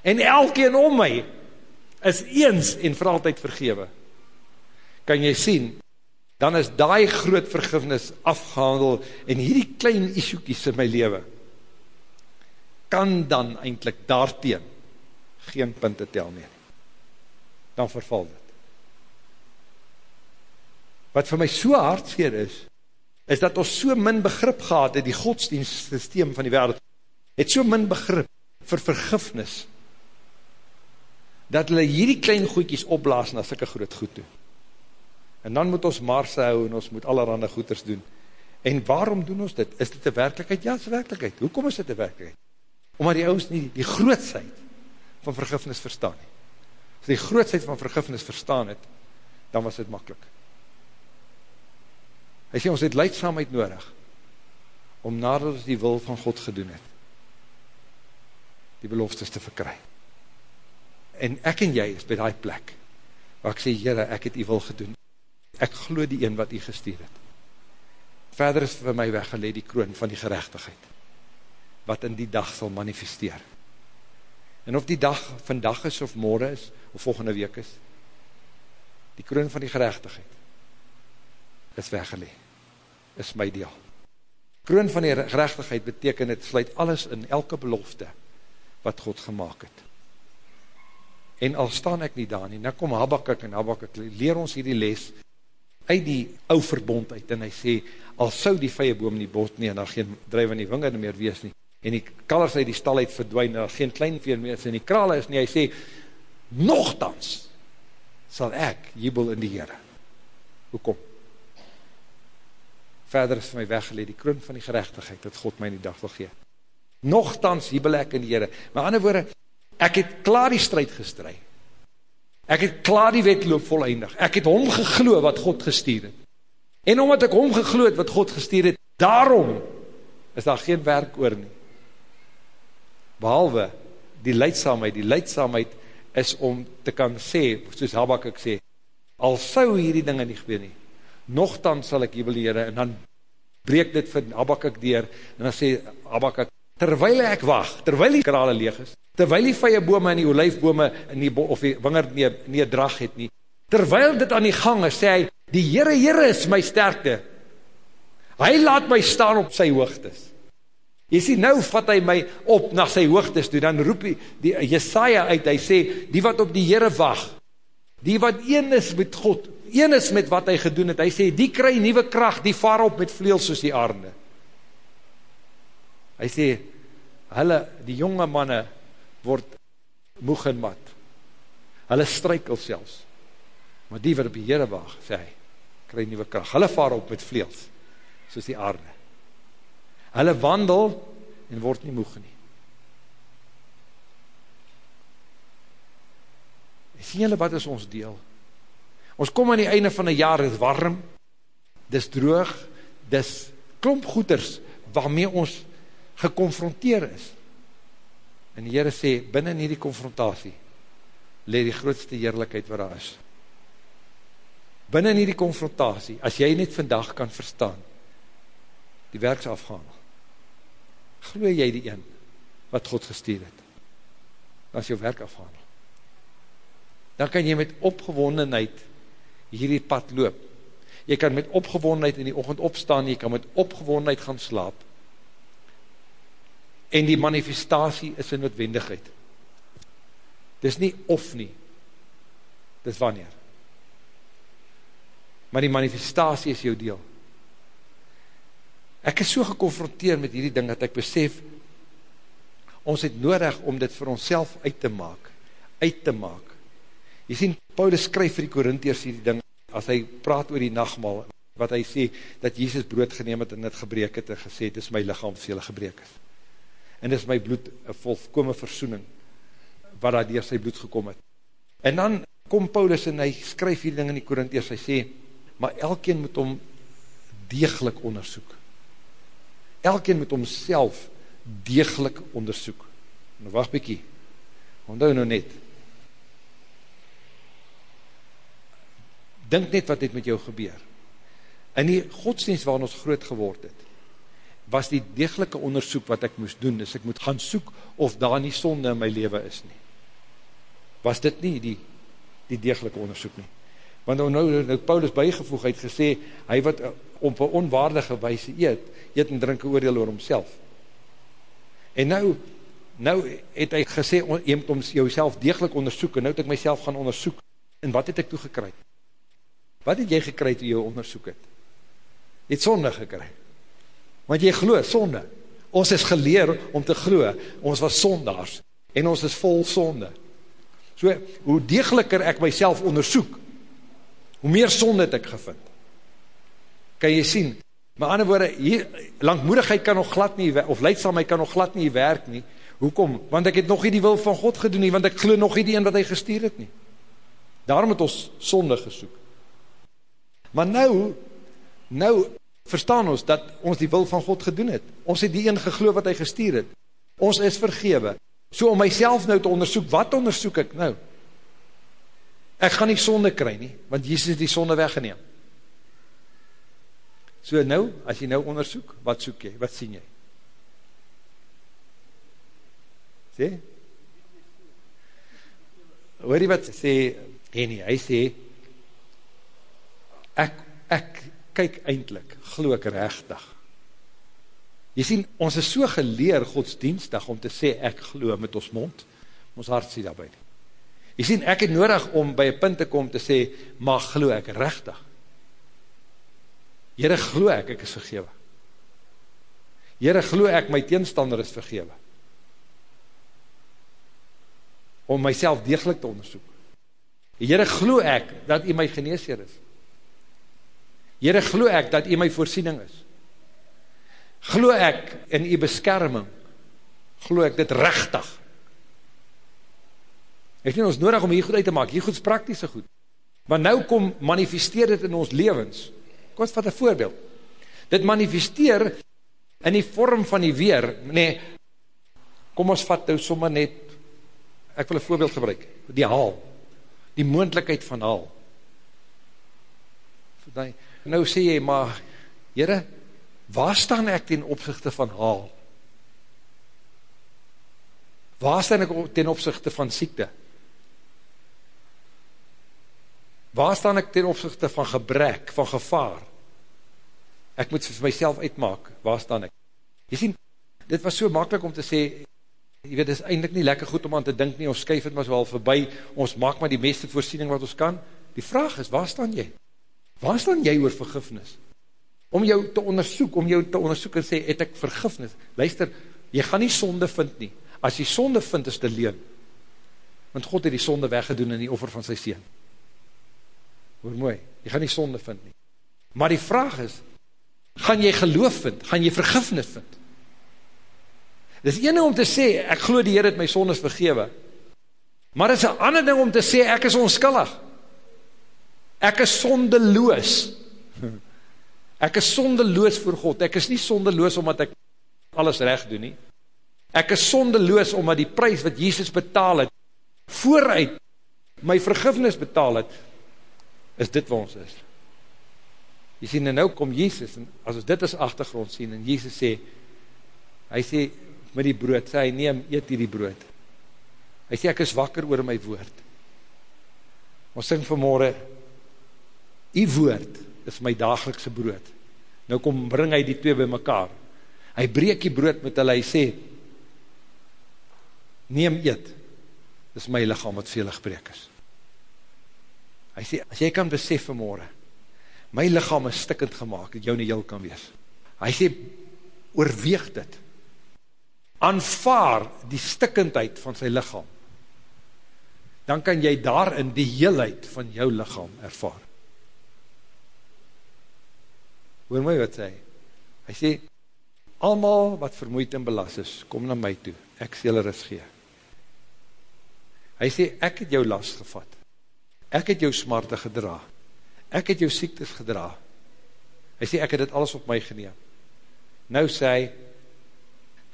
En elkeen om my, is eens en vir altyd vergewe kan jy sien, dan is daai groot vergifnis afgehandel en hierdie klein ishoekies in my leven kan dan eindelijk daarteen geen punte tel meer. Dan verval dit. Wat vir my so hartseer is, is dat ons so min begrip gehad het, die godsdienstsysteem van die wereld, het so min begrip vir vergifnis, dat hulle hierdie klein goedkies opblaas na sikke groot goed doen. En dan moet ons marse hou en ons moet allerhande goeders doen. En waarom doen ons dit? Is dit een werkelijkheid? Ja, het is een werkelijkheid. Hoekom is dit een werkelijkheid? Omdat die ouders nie die grootsheid van vergifnis verstaan nie. As die grootsheid van vergifnis verstaan het, dan was dit makkelijk. Hy sê, ons het leidsamheid nodig, om nadat ons die wil van God gedoen het, die beloftes te verkry. En ek en jy is by die plek, waar ek sê, Heere, ek het die wil gedoen, ek glo die een wat u gestuur het. Verder is vir my weggeleid die kroon van die gerechtigheid, wat in die dag sal manifesteer. En of die dag vandag is, of morgen is, of volgende week is, die kroon van die gerechtigheid, is weggeleid, is my deel. Kroon van die gerechtigheid beteken, het sluit alles in elke belofte, wat God gemaakt het. En al staan ek nie daar nie, nou kom Habakkuk en Habakkuk, leer ons hierdie les, uit die ou verbond uit, en hy sê, al sou die vijenboom nie bot nie, en daar geen drijf in die vinger meer wees nie, en die kalers uit die stal uit verdwijn, en daar geen klein veen meer is, en die krale is nie, hy sê, nogthans, sal ek jubel in die Heere. Hoekom? Verder is vir my weggeleid, die kroon van die gerechtigheid, dat God my in die dag wil gee. Nogthans jubel ek in die Heere. Maar ander woorde, ek het klaar die strijd gestrijd, Ek het klaar die wetloop voleindig. Ek het hom geglo wat God gestuur het. En omdat ek hom geglo het wat God gestuur het, daarom is daar geen werk oor nie. Behalwe die leidsamheid, die leidsamheid is om te kan sê, soos Habakkuk sê, al sou hierdie dinge nie gebeur nie, nogthans sal ek jubileere, en dan breek dit vir Habakkuk deur, en dan sê Habakkuk, terwijl ek wacht, terwijl die krale leeg is, terwyl die vijenbome en die olijfbome in die, of die wingerd nie, nie drag het nie, terwyl dit aan die gang is, sê hy, die Heere Heere is my sterkte, hy laat my staan op sy hoogtes, jy sê, nou vat hy my op na sy hoogtes toe, dan roep die, die Jesaja uit, hy sê, die wat op die Heere wacht, die wat een is met God, een is met wat hy gedoen het, hy sê, die kry nieuwe kracht, die vaar op met vleel soos die aarde, hy sê, hulle, die jonge manne, word moeg en mat. Hulle strykel selfs. Maar die wat op die Heere waag, sê hy, krij nieuwe kracht. Hulle vaar op met vleels, soos die aarde. Hulle wandel en word nie moeg nie. Sien julle wat is ons deel? Ons kom aan die einde van die jaar, het warm, dis droog, dis klomp goeders, waarmee ons geconfronteer is. En die Heere sê, binnen hierdie confrontatie, le die grootste heerlijkheid waar daar is. Binnen hierdie confrontatie, as jy net vandag kan verstaan, die werks afgaan, Gloe jy die een wat God gestuur het? Dan is jou werk afhandel. Dan kan jy met opgewondenheid hierdie pad loop. Jy kan met opgewondenheid in die ochend opstaan, jy kan met opgewondenheid gaan slaap. En die manifestatie is een noodwendigheid. Dis nie of nie, dis wanneer. Maar die manifestatie is jou deel. Ek is so geconfronteer met hierdie ding, dat ek besef, ons het nodig om dit vir ons uit te maak, uit te maak. Jy sien, Paulus skryf vir die Korintiers hierdie ding, as hy praat oor die nachtmal, wat hy sê, dat Jesus brood geneem het en het gebreek het en gesê, dit is my lichaam vir julle gebreek is. En dit is my bloed, een volkome versoening, wat daar dier sy bloed gekom het. En dan kom Paulus en hy skryf hierdie ding in die Korintiers, hy sê, maar elkeen moet om deeglik onderzoek. Elkeen moet homself deeglik onderzoek. Nou wacht bykie, onthou nou net, Dink net wat het met jou gebeur. In die godsdienst waarin ons groot geword het, was die degelike onderzoek wat ek moest doen, is ek moet gaan soek of daar nie sonde in my leven is nie. Was dit nie die, die degelike onderzoek nie. Want nou, nou, nou Paulus bijgevoeg, hy het gesê, hy wat op een onwaardige wijse eet, eet en drink oordeel oor homself. En nou, nou het hy gesê, jy moet jouself degelijk onderzoek, en nou het ek myself gaan onderzoek, en wat het ek toegekryd? Wat het jy gekry toe jy onderzoek het? Jy het sonde gekry. Want jy glo, sonde. Ons is geleer om te glo, ons was sondaars, en ons is vol sonde. So, hoe degeliker ek myself onderzoek, hoe meer sonde het ek gevind. Kan jy sien, maar ander woorde, hier, langmoedigheid kan nog glad nie, of leidsamheid kan nog glad nie werk nie, hoekom? Want ek het nog nie die wil van God gedoen nie, want ek glo nog nie die een wat hy gestuur het nie. Daarom het ons sonde gesoek. Maar nou, nou verstaan ons dat ons die wil van God gedoen het. Ons het die een gegloof wat hy gestuur het. Ons is vergewe. So om myself nou te onderzoek, wat onderzoek ek nou? Ek gaan nie sonde kry nie, want Jesus het die sonde weggeneem. So nou, as jy nou onderzoek, wat soek jy? Wat sien jy? Sê? Hoor jy wat sê Henny? Hy sê, ek, ek kyk eindelijk, glo ek rechtig. Jy sien, ons is so geleer godsdienstig om te sê ek glo met ons mond, ons hart sê daarby nie. Jy sien, ek het nodig om by een punt te kom te sê, maar glo ek rechtig. Jere, glo ek, ek is vergewe. Jere, glo ek, my teenstander is vergewe. Om myself degelijk te onderzoek. Jere, glo ek, dat u my geneesheer is. Here, glo ek dat U my voorsiening is. Glo ek in U beskerming. Glo ek dit regtig. Ek sien ons nodig om hier goed uit te maak. Hier goed is praktiese goed. Maar nou kom manifesteer dit in ons lewens. Kom ons vat 'n voorbeeld. Dit manifesteer in die vorm van die weer, nee. Kom ons vat nou sommer net ek wil 'n voorbeeld gebruik. Die haal. Die moontlikheid van haal. Daai nou sê jy, maar, jyre, waar staan ek ten opzichte van haal? Waar staan ek ten opzichte van siekte? Waar staan ek ten opzichte van gebrek, van gevaar? Ek moet vir myself uitmaak, waar staan ek? Jy sien, dit was so makkelijk om te sê, jy weet, dit is eindelijk nie lekker goed om aan te dink nie, ons skuif het maar so al voorbij, ons maak maar die meeste voorsiening wat ons kan. Die vraag is, waar staan jy? Waar staan jy oor vergifnis? Om jou te onderzoek, om jou te onderzoek en sê, het ek vergifnis? Luister, jy gaan nie sonde vind nie. As jy sonde vind, is dit leen. Want God het die sonde weggedoen in die offer van sy sien. Hoor mooi, jy gaan nie sonde vind nie. Maar die vraag is, gaan jy geloof vind? Gaan jy vergifnis vind? Dit is ene om te sê, ek glo die Heer het my sondes vergewe. Maar dit is een ander ding om te sê, ek is onskillig. Ek is sondeloos. Ek is sondeloos voor God. Ek is nie sondeloos omdat ek alles recht doen nie. Ek is sondeloos omdat die prijs wat Jesus betaal het, vooruit my vergifnis betaal het, is dit wat ons is. Jy sien, en nou kom Jesus, en as ons dit as achtergrond sien, en Jesus sê, hy sê, met die brood, sê hy, neem, eet die brood. Hy sê, ek is wakker oor my woord. Ons sing vanmorgen, die woord is my dagelikse brood. Nou kom, bring hy die twee by mekaar. Hy breek die brood met hulle, hy sê, neem eet, dis my lichaam wat vele gebreek is. Hy sê, as jy kan besef vanmorgen, my lichaam is stikkend gemaakt, dat jou nie heel kan wees. Hy sê, oorweeg dit, aanvaar die stikkendheid van sy lichaam, dan kan jy daarin die heelheid van jou lichaam ervaar. Hoor my wat sê, hy sê, allemaal wat vermoeid en belast is, kom na my toe, ek sê hulle ris gee. Hy sê, ek het jou last gevat, ek het jou smarte gedra, ek het jou siektes gedra, hy sê, ek het dit alles op my geneem. Nou sê hy,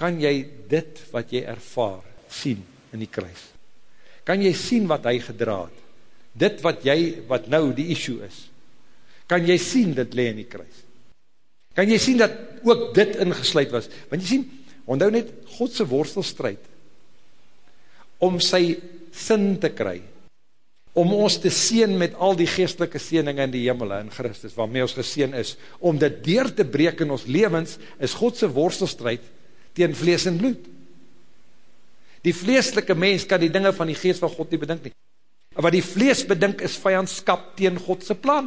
kan jy dit wat jy ervaar, sien in die kruis? Kan jy sien wat hy gedraad? Dit wat jy, wat nou die issue is, kan jy sien dit le in die kruis? Kan jy sien dat ook dit ingesluid was? Want jy sien, onthou net Godse worstelstrijd, om sy sin te kry, om ons te seen met al die geestelike seeninge in die hemel in Christus, waarmee ons geseen is, om dit deur te breek in ons levens, is Godse worstelstrijd teen vlees en bloed. Die vleeslike mens kan die dinge van die geest van God nie bedink nie. Wat die vlees bedink is vijandskap teen Godse plan.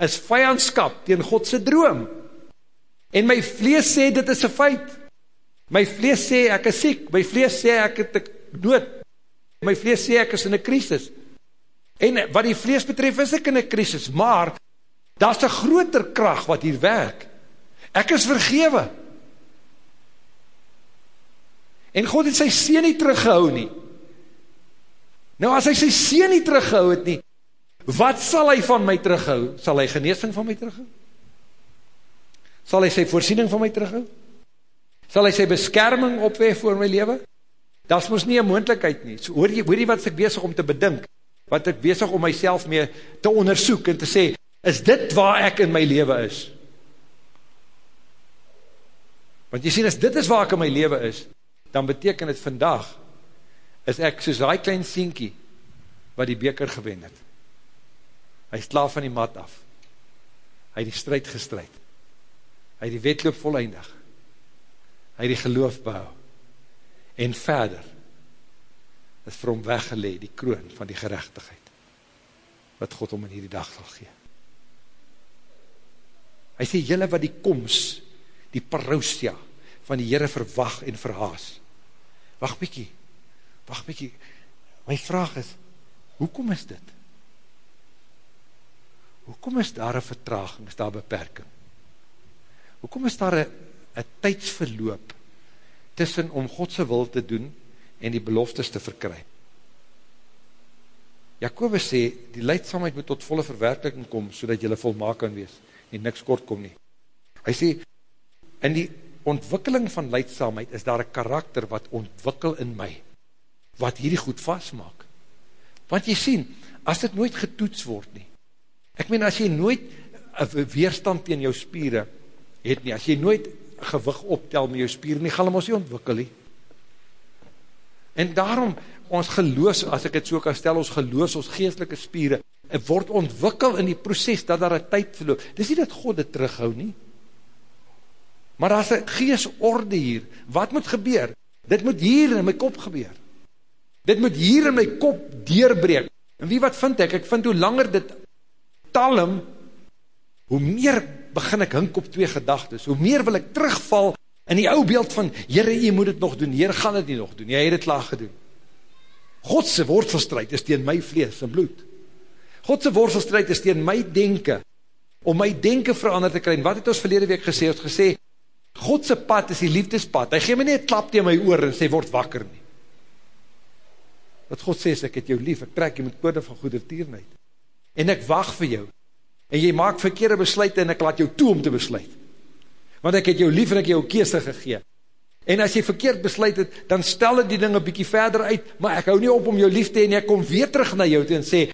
Is vijandskap teen Godse droom. En my vlees sê dit is een feit. My vlees sê ek is siek. My vlees sê ek het dood. My vlees sê ek is in een krisis. En wat die vlees betref is ek in een krisis, maar daar is een groter kracht wat hier werk. Ek is vergewe. En God het sy sien nie teruggehou nie. Nou as hy sy sien nie teruggehou het nie, wat sal hy van my terughou? Sal hy geneesing van my terughou? Sal hy sy voorsiening van my terughou? Sal hy sy beskerming opweg voor my leven? Dat is nie een moendlikheid nie. So, hoor, jy, hoor jy wat ek bezig om te bedink? Wat ek bezig om myself mee te onderzoek en te sê, is dit waar ek in my leven is? Want jy sien, as dit is waar ek in my leven is, dan beteken het vandag, is ek soos die klein sienkie, wat die beker gewen het. Hy is klaar van die mat af. Hy het die strijd gestrijd. Hy het die wetloop voleindig. Hy het die geloof behou en verder is vir hom weggelee die kroon van die gerechtigheid wat God om in hierdie dag sal gee. Hy sê, jylle wat die koms, die parousia van die Heere verwag en verhaas. Wacht bykie, wacht bykie, my vraag is, hoekom is dit? Hoekom is daar een vertraging, is daar beperking? Hoekom is daar een, een tijdsverloop tussen om Godse wil te doen en die beloftes te verkry. Jacobus sê, die leidsamheid moet tot volle verwerking kom, so dat jylle volmaak kan wees, en niks kort kom nie. Hy sê, in die ontwikkeling van leidsamheid is daar een karakter wat ontwikkel in my, wat hierdie goed vastmaak. Want jy sien, as dit nooit getoets word nie, ek meen, as jy nooit weerstand tegen jou spieren het nie, as jy nooit gewig optel met jou spier, nie gaan hem ons nie ontwikkel nie. En daarom, ons geloos, as ek het so kan stel, ons geloos, ons geestelike spieren, het word ontwikkel in die proces, dat daar een tyd verloop. Dis nie dat God het terughou nie. Maar as een geestorde hier, wat moet gebeur? Dit moet hier in my kop gebeur. Dit moet hier in my kop deurbreek. En wie wat vind ek? Ek vind hoe langer dit talm, hoe meer begin ek hink op twee gedagtes, hoe meer wil ek terugval in die ou beeld van, Heere, jy moet het nog doen, Heere, gaan het nie nog doen, jy het het laag gedoen. Godse woordselstrijd is tegen my vlees en bloed. Godse woordselstrijd is tegen my denken, om my denken verander te kry. Wat het ons verlede week gesê? Ons gesê, Godse pad is die liefdespad. Hy gee my nie een klap tegen my oor en sê, word wakker nie. Wat God sê, ek het jou lief, ek trek jy met kode van goede tierenheid. En ek wacht vir jou en jy maak verkeerde besluit en ek laat jou toe om te besluit. Want ek het jou lief en ek jou keese gegee. En as jy verkeerd besluit het, dan stel het die ding een bykie verder uit, maar ek hou nie op om jou lief te en ek kom weer terug na jou toe en sê,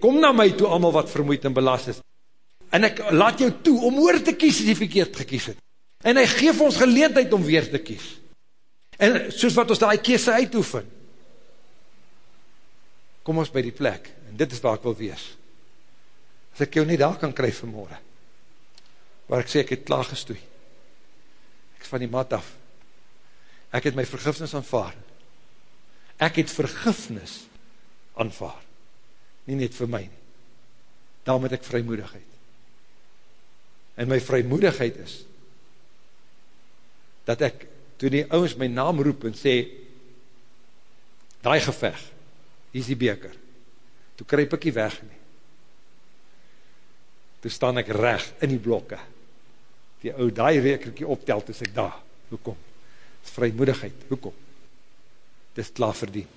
kom na my toe allemaal wat vermoeid en belast is. En ek laat jou toe om oor te kies as jy verkeerd gekies het. En hy geef ons geleentheid om weer te kies. En soos wat ons die kies uitoefen, kom ons by die plek, en dit is waar ek wil wees. As ek jou nie daar kan kry vanmorgen, waar ek sê, ek het klaar gestoei. Ek is van die mat af. Ek het my vergifnis aanvaar. Ek het vergifnis aanvaar. Nie net vir my nie. Daarom het ek vrymoedigheid. En my vrymoedigheid is, dat ek, toe die ouwens my naam roep en sê, daai geveg, hier is die beker, toe kryp ek die weg nie. Toe staan ek recht in die blokke. Die ou daai rekerkie optel, toe ek daar. Hoekom? Het is vrymoedigheid. Hoekom? Het is klaar verdien.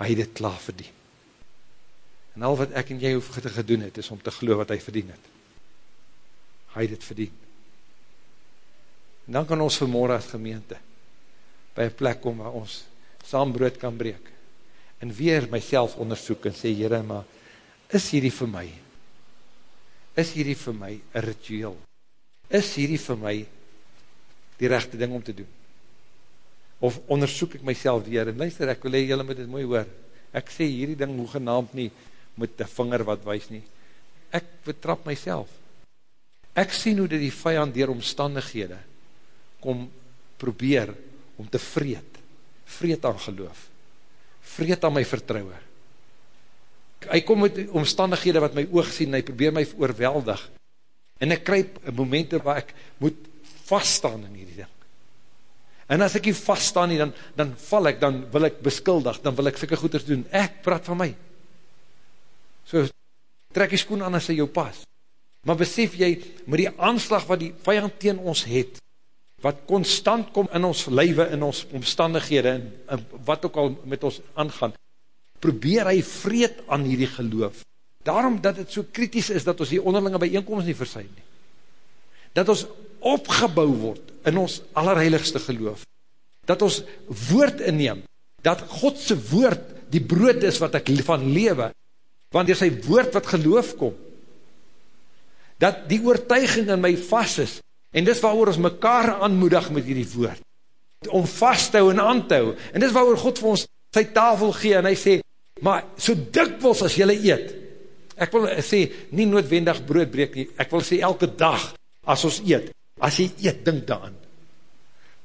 Hy het het klaar verdien. En al wat ek en jy hoef te gedoen het, is om te geloof wat hy verdien het. Hy het het verdien. En dan kan ons vanmorgen as gemeente by een plek kom waar ons saam brood kan breek en weer myself onderzoek en sê, Heere, maar is hierdie vir my? Is hierdie vir my een ritueel? Is hierdie vir my die rechte ding om te doen? Of onderzoek ek myself weer en luister, ek wil hee, jylle moet dit mooi hoor. Ek sê hierdie ding hoegenaamd nie met die vinger wat wees nie. Ek betrap myself. Ek sien hoe dit die vijand dier omstandighede kom probeer om te vreed, vreed aan geloof, vreed aan my vertrouwe. Hy kom met omstandighede wat my oog sien, hy probeer my oorweldig, en ek kryp momente waar ek moet vaststaan in hierdie ding. En as ek hier vaststaan nie, dan, dan val ek, dan wil ek beskuldig, dan wil ek sikke goeders doen, ek praat van my. So, trek die skoen aan as hy jou pas. Maar besef jy, met die aanslag wat die vijand teen ons het, wat constant kom in ons lywe, in ons omstandighede, en, en wat ook al met ons aangaan, probeer hy vreed aan hierdie geloof. Daarom dat het so kritisch is, dat ons die onderlinge bijeenkomst nie versuim nie. Dat ons opgebouw word in ons allerheiligste geloof. Dat ons woord inneem, dat Godse woord die brood is wat ek van lewe, want die sy woord wat geloof kom, dat die oortuiging in my vast is, En dis waar ons mekaar aanmoedig met hierdie woord. Om vast te hou en aan te hou. En dis waar God vir ons sy tafel gee en hy sê, maar so dikwels as jylle eet, ek wil sê, nie noodwendig brood breek nie, ek wil sê elke dag as ons eet, as jy eet, dink daan.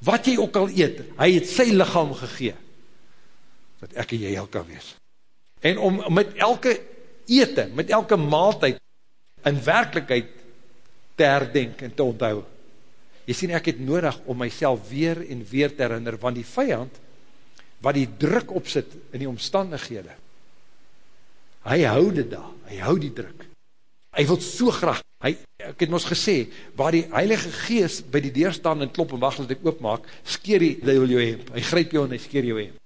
Wat jy ook al eet, hy het sy lichaam gegee, dat ek en jy al kan wees. En om met elke ete, met elke maaltijd, in werkelijkheid te herdenk en te onthou, Jy sien, ek het nodig om myself weer en weer te herinner, want die vijand, wat die druk opzit in die omstandighede, hy hou dit daar, hy hou die druk. Hy wil so graag, hy, ek het ons gesê, waar die heilige gees by die deur staan en klop en wacht dat ek oopmaak, skeer die duivel jou hemp, hy grijp jou en hy skeer jou hemp.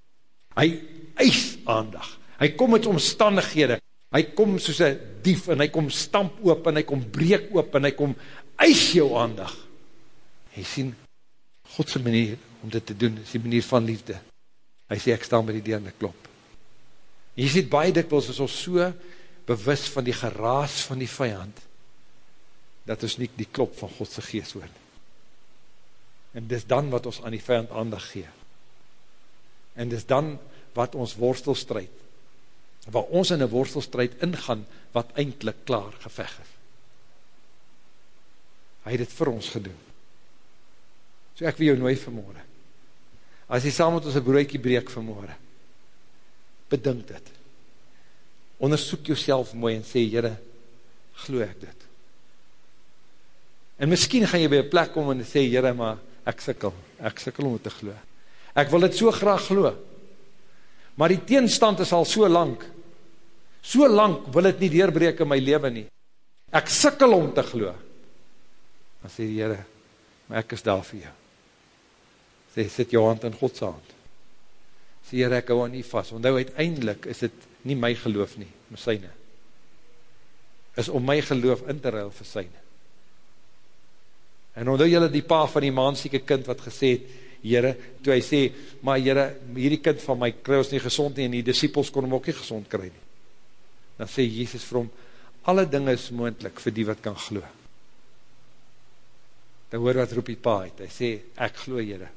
Hy eis aandag, hy kom met omstandighede, hy kom soos een dief en hy kom stamp oop en hy kom breek oop en hy kom eis jou aandag. Hy sien, Godse manier om dit te doen, is die manier van liefde. Hy sê, ek staan met die deur en ek klop. En jy sê, baie dikwels is ons so bewus van die geraas van die vijand, dat ons nie die klop van Godse geest hoor. En dis dan wat ons aan die vijand aandag gee. En dis dan wat ons worstelstrijd, waar ons in een worstelstrijd ingaan, wat eindelijk klaar geveg is. Hy het het vir ons gedoen. So ek wil jou nooi vanmorgen. As jy saam met ons een broekie breek vanmorgen, bedink dit. Onderzoek jouself mooi en sê, Jere, glo ek dit. En miskien gaan jy by een plek kom en sê, Jere, maar ek sikkel, ek sikkel om te glo. Ek wil dit so graag glo. Maar die teenstand is al so lang, so lang wil het nie deurbreek in my leven nie. Ek sikkel om te glo. Dan sê die Jere, maar ek is daar vir jou sê, sit jou hand in Godse hand. Sê, Heer, ek hou aan nie vast, want nou uiteindelik is dit nie my geloof nie, maar syne. Is om my geloof in te ruil vir syne. En omdat jylle die pa van die maansieke kind wat gesê het, Heere, toe hy sê, maar Heere, hierdie kind van my kry ons nie gezond nie, en die disciples kon hom ook nie gezond kry nie. Dan sê Jesus vir hom, alle dinge is moendlik vir die wat kan geloof. dan hoor wat roep die pa uit, hy sê, ek glo jyre,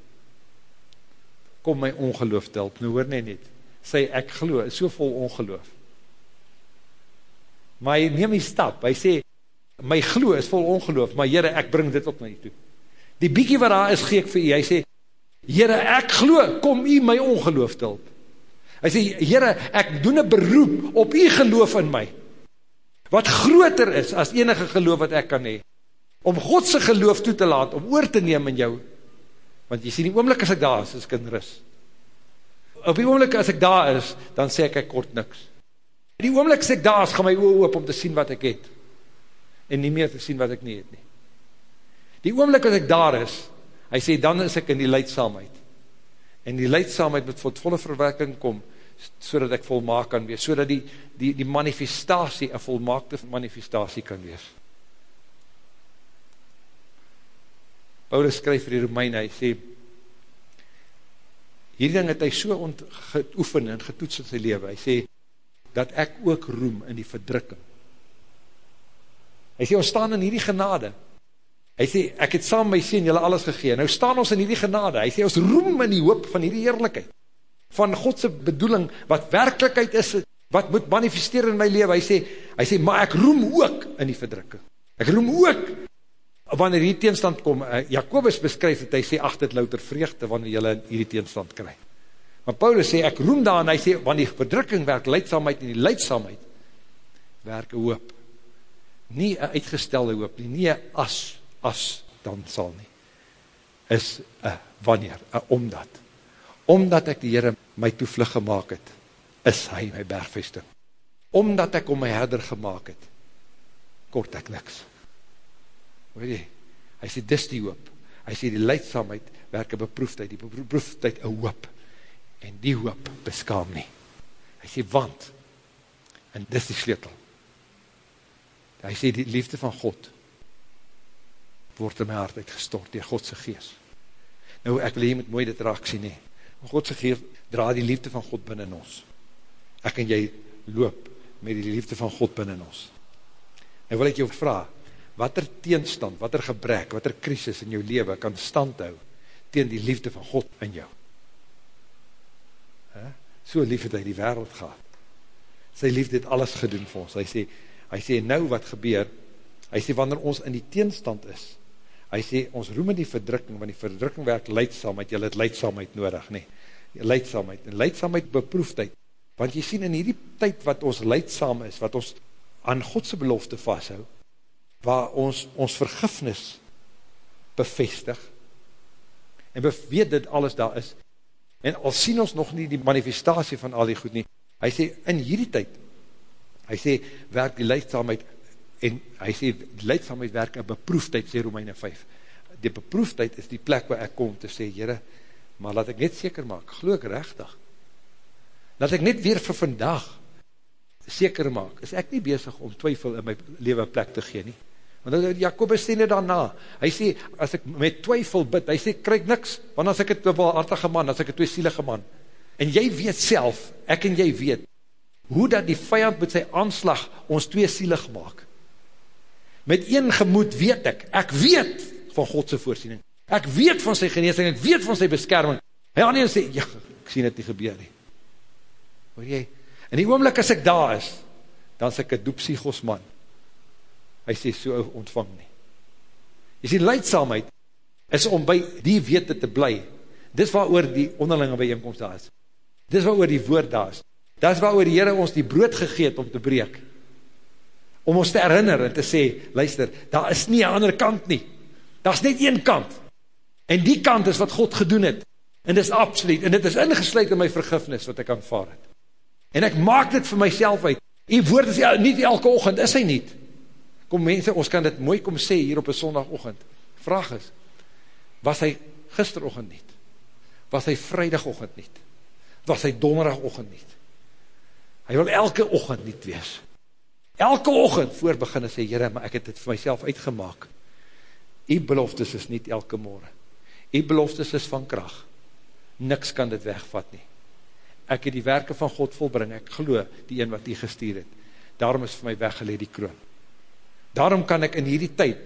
kom my ongeloof te help, nou hoor nie net, sê ek glo, is so vol ongeloof, maar hy neem die stap, hy sê, my glo is vol ongeloof, maar jyre, ek bring dit op jy toe, die biekie wat daar is, gee ek vir jy, hy sê, jyre, ek glo, kom jy my ongeloof te help, hy sê, jyre, ek doen een beroep op jy geloof in my, wat groter is, as enige geloof wat ek kan hee, om Godse geloof toe te laat, om oor te neem in jou, want jy sê die oomlik as ek daar is, is ek in ris, op die oomlik as ek daar is, dan sê ek ek kort niks, die oomlik as ek daar is, gaan my oor oop om te sien wat ek het, en nie meer te sien wat ek nie het nie, die oomlik as ek daar is, hy sê dan is ek in die leidsaamheid, en die leidsaamheid moet vir volle verwerking kom, so dat ek volmaak kan wees, so dat die, die, die manifestatie, een volmaakte manifestatie kan wees, Paulus skryf vir die Romeine, hy sê, hierdie ding het hy so geoefen en getoets in sy leven, hy sê, dat ek ook roem in die verdrukking. Hy sê, ons staan in hierdie genade, hy sê, ek het saam my sien, jylle alles gegeen, nou staan ons in hierdie genade, hy sê, ons roem in die hoop van hierdie eerlijkheid, van Godse bedoeling, wat werkelijkheid is, wat moet manifesteer in my leven, hy sê, hy sê, maar ek roem ook in die verdrukking, ek roem ook wanneer hierdie teenstand kom, uh, Jacobus beskryf het, hy sê, ach, dit louter vreugde, wanneer jylle hierdie teenstand krijg. Maar Paulus sê, ek roem daar, en hy sê, wanneer die verdrukking werk, leidsamheid, en die leidsamheid, werk een hoop. Nie een uitgestelde hoop, nie, nie een as, as, dan sal nie. Is een wanneer, een omdat. Omdat ek die Heere my toevlug gemaakt het, is hy my bergvesting. Omdat ek om my herder gemaakt het, kort ek niks. Hoor jy? Hy sê, dis die hoop. Hy sê, die leidsamheid werk een beproefdheid, die beproefdheid een hoop. En die hoop beskaam nie. Hy sê, want, en dis die sleutel. Hy sê, die liefde van God word in my hart uitgestort door Godse geest. Nou, ek wil hier met mooi dit raak sien, nie. Godse geest dra die liefde van God binnen ons. Ek en jy loop met die liefde van God binnen ons. Nou wil ek jou vraag, wat er teenstand, wat er gebrek, wat er krisis in jou leven kan stand hou, teen die liefde van God in jou. So lief het hy die wereld gehad. Sy liefde het alles gedoen vir ons. Hy sê, hy sê nou wat gebeur, hy sê wanneer ons in die teenstand is, hy sê ons roem in die verdrukking, want die verdrukking werk leidsamheid, jy het leidsamheid nodig, nee, leidsamheid, en leidsamheid beproefdheid, want jy sien in die tyd wat ons leidsam is, wat ons aan Godse belofte vasthou, waar ons ons vergifnis bevestig en weet dit alles daar is. En al sien ons nog nie die manifestatie van al die goed nie, hy sê in hierdie tyd, hy sê werk die leidsamheid en hy sê leidsamheid werk in beproefdheid, sê Romeine 5 die beproefdheid is die plek waar ek kom te sê, jyre, maar laat ek net seker maak, geloof ek rechtig laat ek net weer vir vandag seker maak, is ek nie bezig om twyfel in my leven plek te gee nie Want Jacobus sê nie daarna, hy sê, as ek met twyfel bid, hy sê, kryk niks, want as ek het een waardige man, as ek het twee sielige man, en jy weet self, ek en jy weet, hoe dat die vijand met sy aanslag ons twee sielig maak. Met een gemoed weet ek, ek weet van Godse voorsiening, ek weet van sy geneesing, ek weet van sy beskerming, hy aan sê, ja, ek sien het nie gebeur nie. Hoor jy, in die oomlik as ek daar is, dan is ek een doepsiegos man, hy sê so ontvang nie. Jy sê, leidsamheid is om by die wete te bly. Dis waar oor die onderlinge bijeenkomst daar is. Dis waar oor die woord daar is. Dis waar oor die Heere ons die brood gegeet om te breek. Om ons te herinner en te sê, luister, daar is nie een ander kant nie. Daar is net een kant. En die kant is wat God gedoen het. En dit is absoluut. En dit is ingesluid in my vergifnis wat ek aanvaar het. En ek maak dit vir myself uit. Die woord is nie elke ochend, is hy niet. Kom mense, ons kan dit mooi kom sê hier op een sondagochtend. Vraag is, was hy gisterochtend niet? Was hy vrijdagochtend niet? Was hy donderdagochtend niet? Hy wil elke ochend niet wees. Elke ochend voor begin en sê, Jere, maar ek het dit vir myself uitgemaak. Die beloftes is niet elke morgen. Die beloftes is van kracht. Niks kan dit wegvat nie. Ek het die werke van God volbring, ek geloof die een wat die gestuur het. Daarom is vir my weggeleed die kroon. Daarom kan ek in hierdie tyd,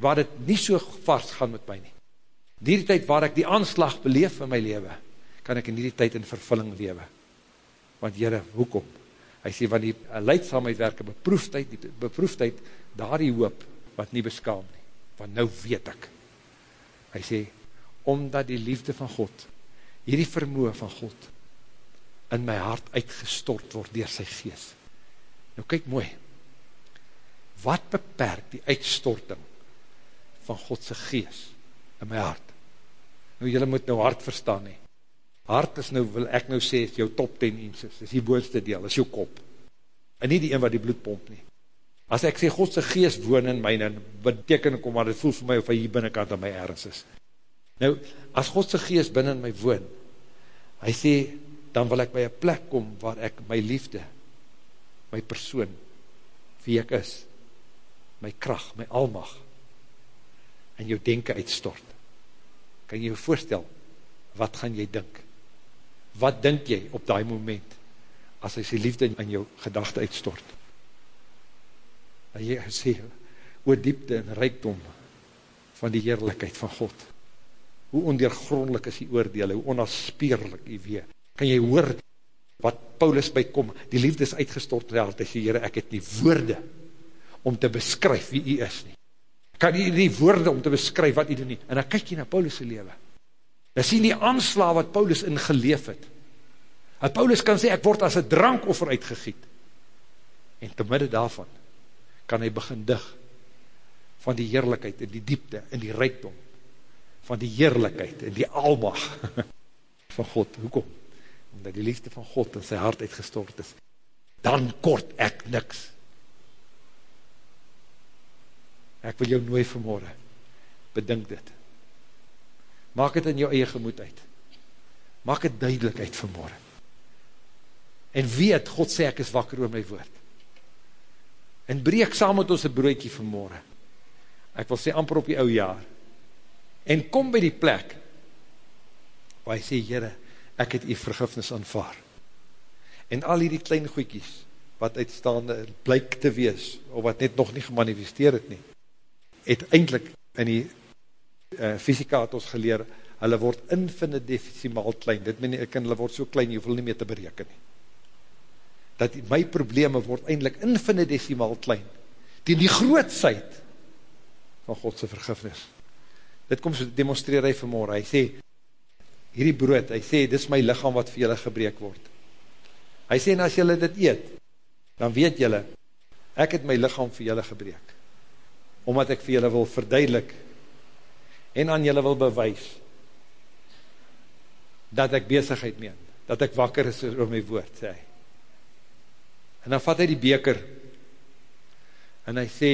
waar dit nie so vast gaan met my nie. Die tyd waar ek die aanslag beleef in my leven, kan ek in die tyd in vervulling lewe. Want Heere, hoekom? Hy sê, want die leidsamheid werke beproefdheid, die beproefdheid, daar die hoop, wat nie beskaam nie. Want nou weet ek. Hy sê, omdat die liefde van God, hierdie vermoe van God, in my hart uitgestort word door sy gees. Nou kyk mooi, wat beperk die uitstorting van Godse gees in my hart? Nou jylle moet nou hart verstaan nie. Hart is nou, wil ek nou sê, is jou top 10 inches, is die boonste deel, is jou kop. En nie die een wat die bloed pomp nie. As ek sê, Godse gees woon in my, dan beteken ek om, maar dit voel vir my of hy hier binnenkant aan my ergens is. Nou, as Godse gees binnen my woon, hy sê, dan wil ek by een plek kom waar ek my liefde, my persoon, wie ek is, my kracht, my almag, en jou denken uitstort. Kan jy jou voorstel, wat gaan jy dink? Wat dink jy op die moment, as hy sy liefde in jou gedachte uitstort? En jy sê, oor diepte en rijkdom van die heerlijkheid van God. Hoe ondeergrondelik is die oordeel, hoe onaspeerlik die wee kan jy hoor wat Paulus by kom, die liefde is uitgestort hy sê, Heere, ek het nie woorde om te beskryf wie jy is nie. Kan jy nie woorde om te beskryf wat jy doen nie. En dan kyk jy na Paulus' lewe. Dan sien die aansla wat Paulus ingeleef het. En Paulus kan sê, ek word as een drankoffer uitgegiet. En te midde daarvan, kan hy begin dig van die heerlijkheid en die diepte en die rijkdom van die heerlijkheid en die almag van God. Hoekom? omdat die liefde van God in sy hart uitgestort is, dan kort ek niks. Ek wil jou nooi vanmorgen, bedink dit. Maak het in jou eie gemoed uit. Maak het duidelik uit vanmorgen. En weet, God sê ek is wakker oor my woord. En breek saam met ons een broodje vanmorgen. Ek wil sê amper op die ouwe jaar. En kom by die plek, waar hy sê, Heere, ek het die vergifnis aanvaar. En al die klein goeikies, wat uitstaande blyk te wees, of wat net nog nie gemanifesteer het nie, het eindelijk in die uh, fysika het ons geleer, hulle word infinitesimaal klein, dit meen ek, hulle word so klein, jy hoef nie meer te bereken nie. Dat my probleme word eindelijk infinitesimaal klein, die die grootsheid van Godse vergifnis. Dit kom so demonstreer hy vanmorgen, hy sê, hierdie brood, hy sê, dis my lichaam wat vir julle gebreek word. Hy sê, en as julle dit eet, dan weet julle, ek het my lichaam vir julle gebreek, omdat ek vir julle wil verduidelik, en aan julle wil bewys, dat ek bezigheid meen, dat ek wakker is oor my woord, sê hy. En dan vat hy die beker, en hy sê,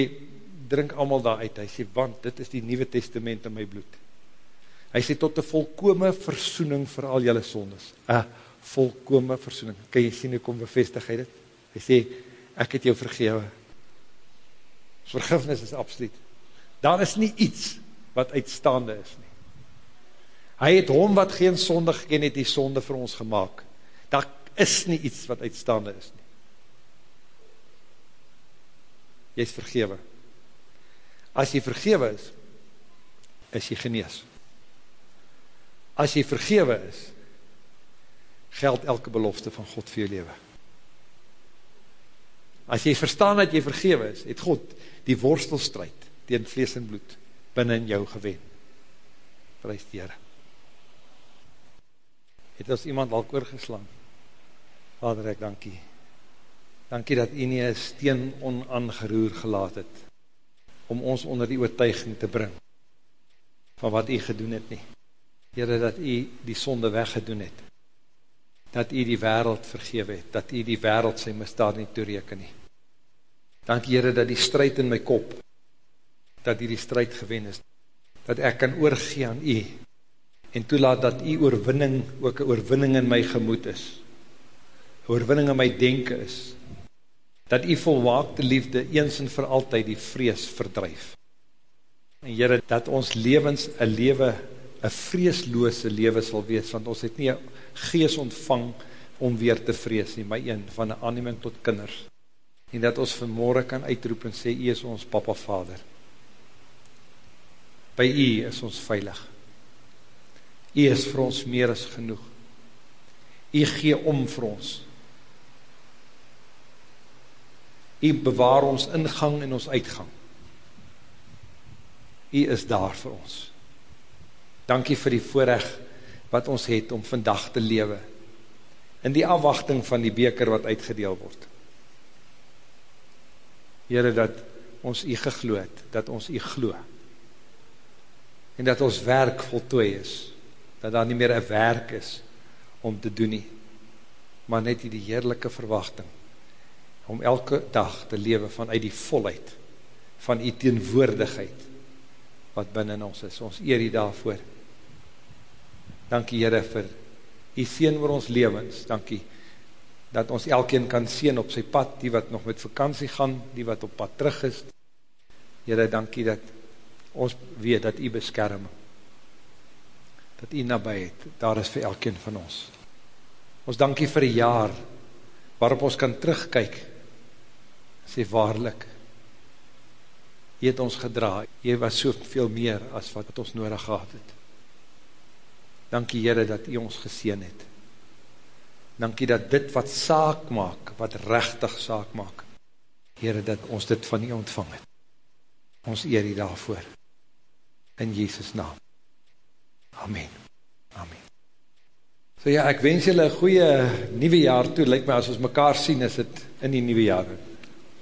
drink allemaal daar uit, hy sê, want dit is die nieuwe testament in my bloed, hy sê tot een volkome versoening vir al jylle sondes, een volkome versoening, kan jy sien hoe kom bevestig hy dit, hy sê, ek het jou vergewe, vergifnis is absoluut, daar is nie iets wat uitstaande is nie, hy het hom wat geen sonde geken het, die sonde vir ons gemaakt, daar is nie iets wat uitstaande is nie, jy is vergewe, as jy vergewe is, is jy genees, as jy vergewe is, geld elke belofte van God vir jou leven. As jy verstaan dat jy vergewe is, het God die worstelstrijd tegen vlees en bloed binnen jou gewen. Prijs die Heere. Het ons iemand al oorgeslaan? Vader, ek dankie. Dankie dat u nie een steen onaangeroer gelaat het, om ons onder die oortuiging te bring, van wat u gedoen het nie. Heere, dat u die sonde weggedoen het, dat u die wereld vergewe het, dat u die wereld sy misdaad nie toereken nie. Dank Heere, dat die strijd in my kop, dat u die strijd gewen is, dat ek kan oorgee aan u, en toelaat dat u oorwinning, ook een oorwinning in my gemoed is, oorwinning in my denken is, dat u volwaakte liefde eens en vir altyd die vrees verdrijf. En Heere, dat ons levens een leven een vreesloose leven sal wees, want ons het nie gees ontvang om weer te vrees nie, maar een van een aanneming tot kinders, en dat ons vanmorgen kan uitroep en sê, jy is ons papa vader, By u is ons veilig. U is vir ons meer as genoeg. U gee om vir ons. U bewaar ons ingang en ons uitgang. U is daar vir ons. Dankie vir die voorrecht wat ons het om vandag te lewe in die afwachting van die beker wat uitgedeel word. Heere, dat ons u gegloed, dat ons u glo, en dat ons werk voltooi is, dat daar nie meer een werk is om te doen nie, maar net die heerlijke verwachting, om elke dag te lewe vanuit die volheid, van die teenwoordigheid, wat binnen ons is, ons eer die daarvoor. Dankie Heere vir die sien vir ons levens, dankie, dat ons elkeen kan sien op sy pad, die wat nog met vakantie gaan, die wat op pad terug is. Heere, dankie dat ons weet dat u beskerm, dat u nabij het, daar is vir elkeen van ons. Ons dankie vir die jaar, waarop ons kan terugkyk, sê waarlik, jy het ons gedra, jy was so veel meer as wat ons nodig gehad het. Dankie Heere dat U ons geseen het. Dankie dat dit wat saak maak, wat rechtig saak maak, Heere dat ons dit van U ontvang het. Ons eer U daarvoor. In Jezus naam. Amen. Amen. So ja, ek wens julle een goeie nieuwe jaar toe, lyk my as ons mekaar sien, is het in die nieuwe jaar.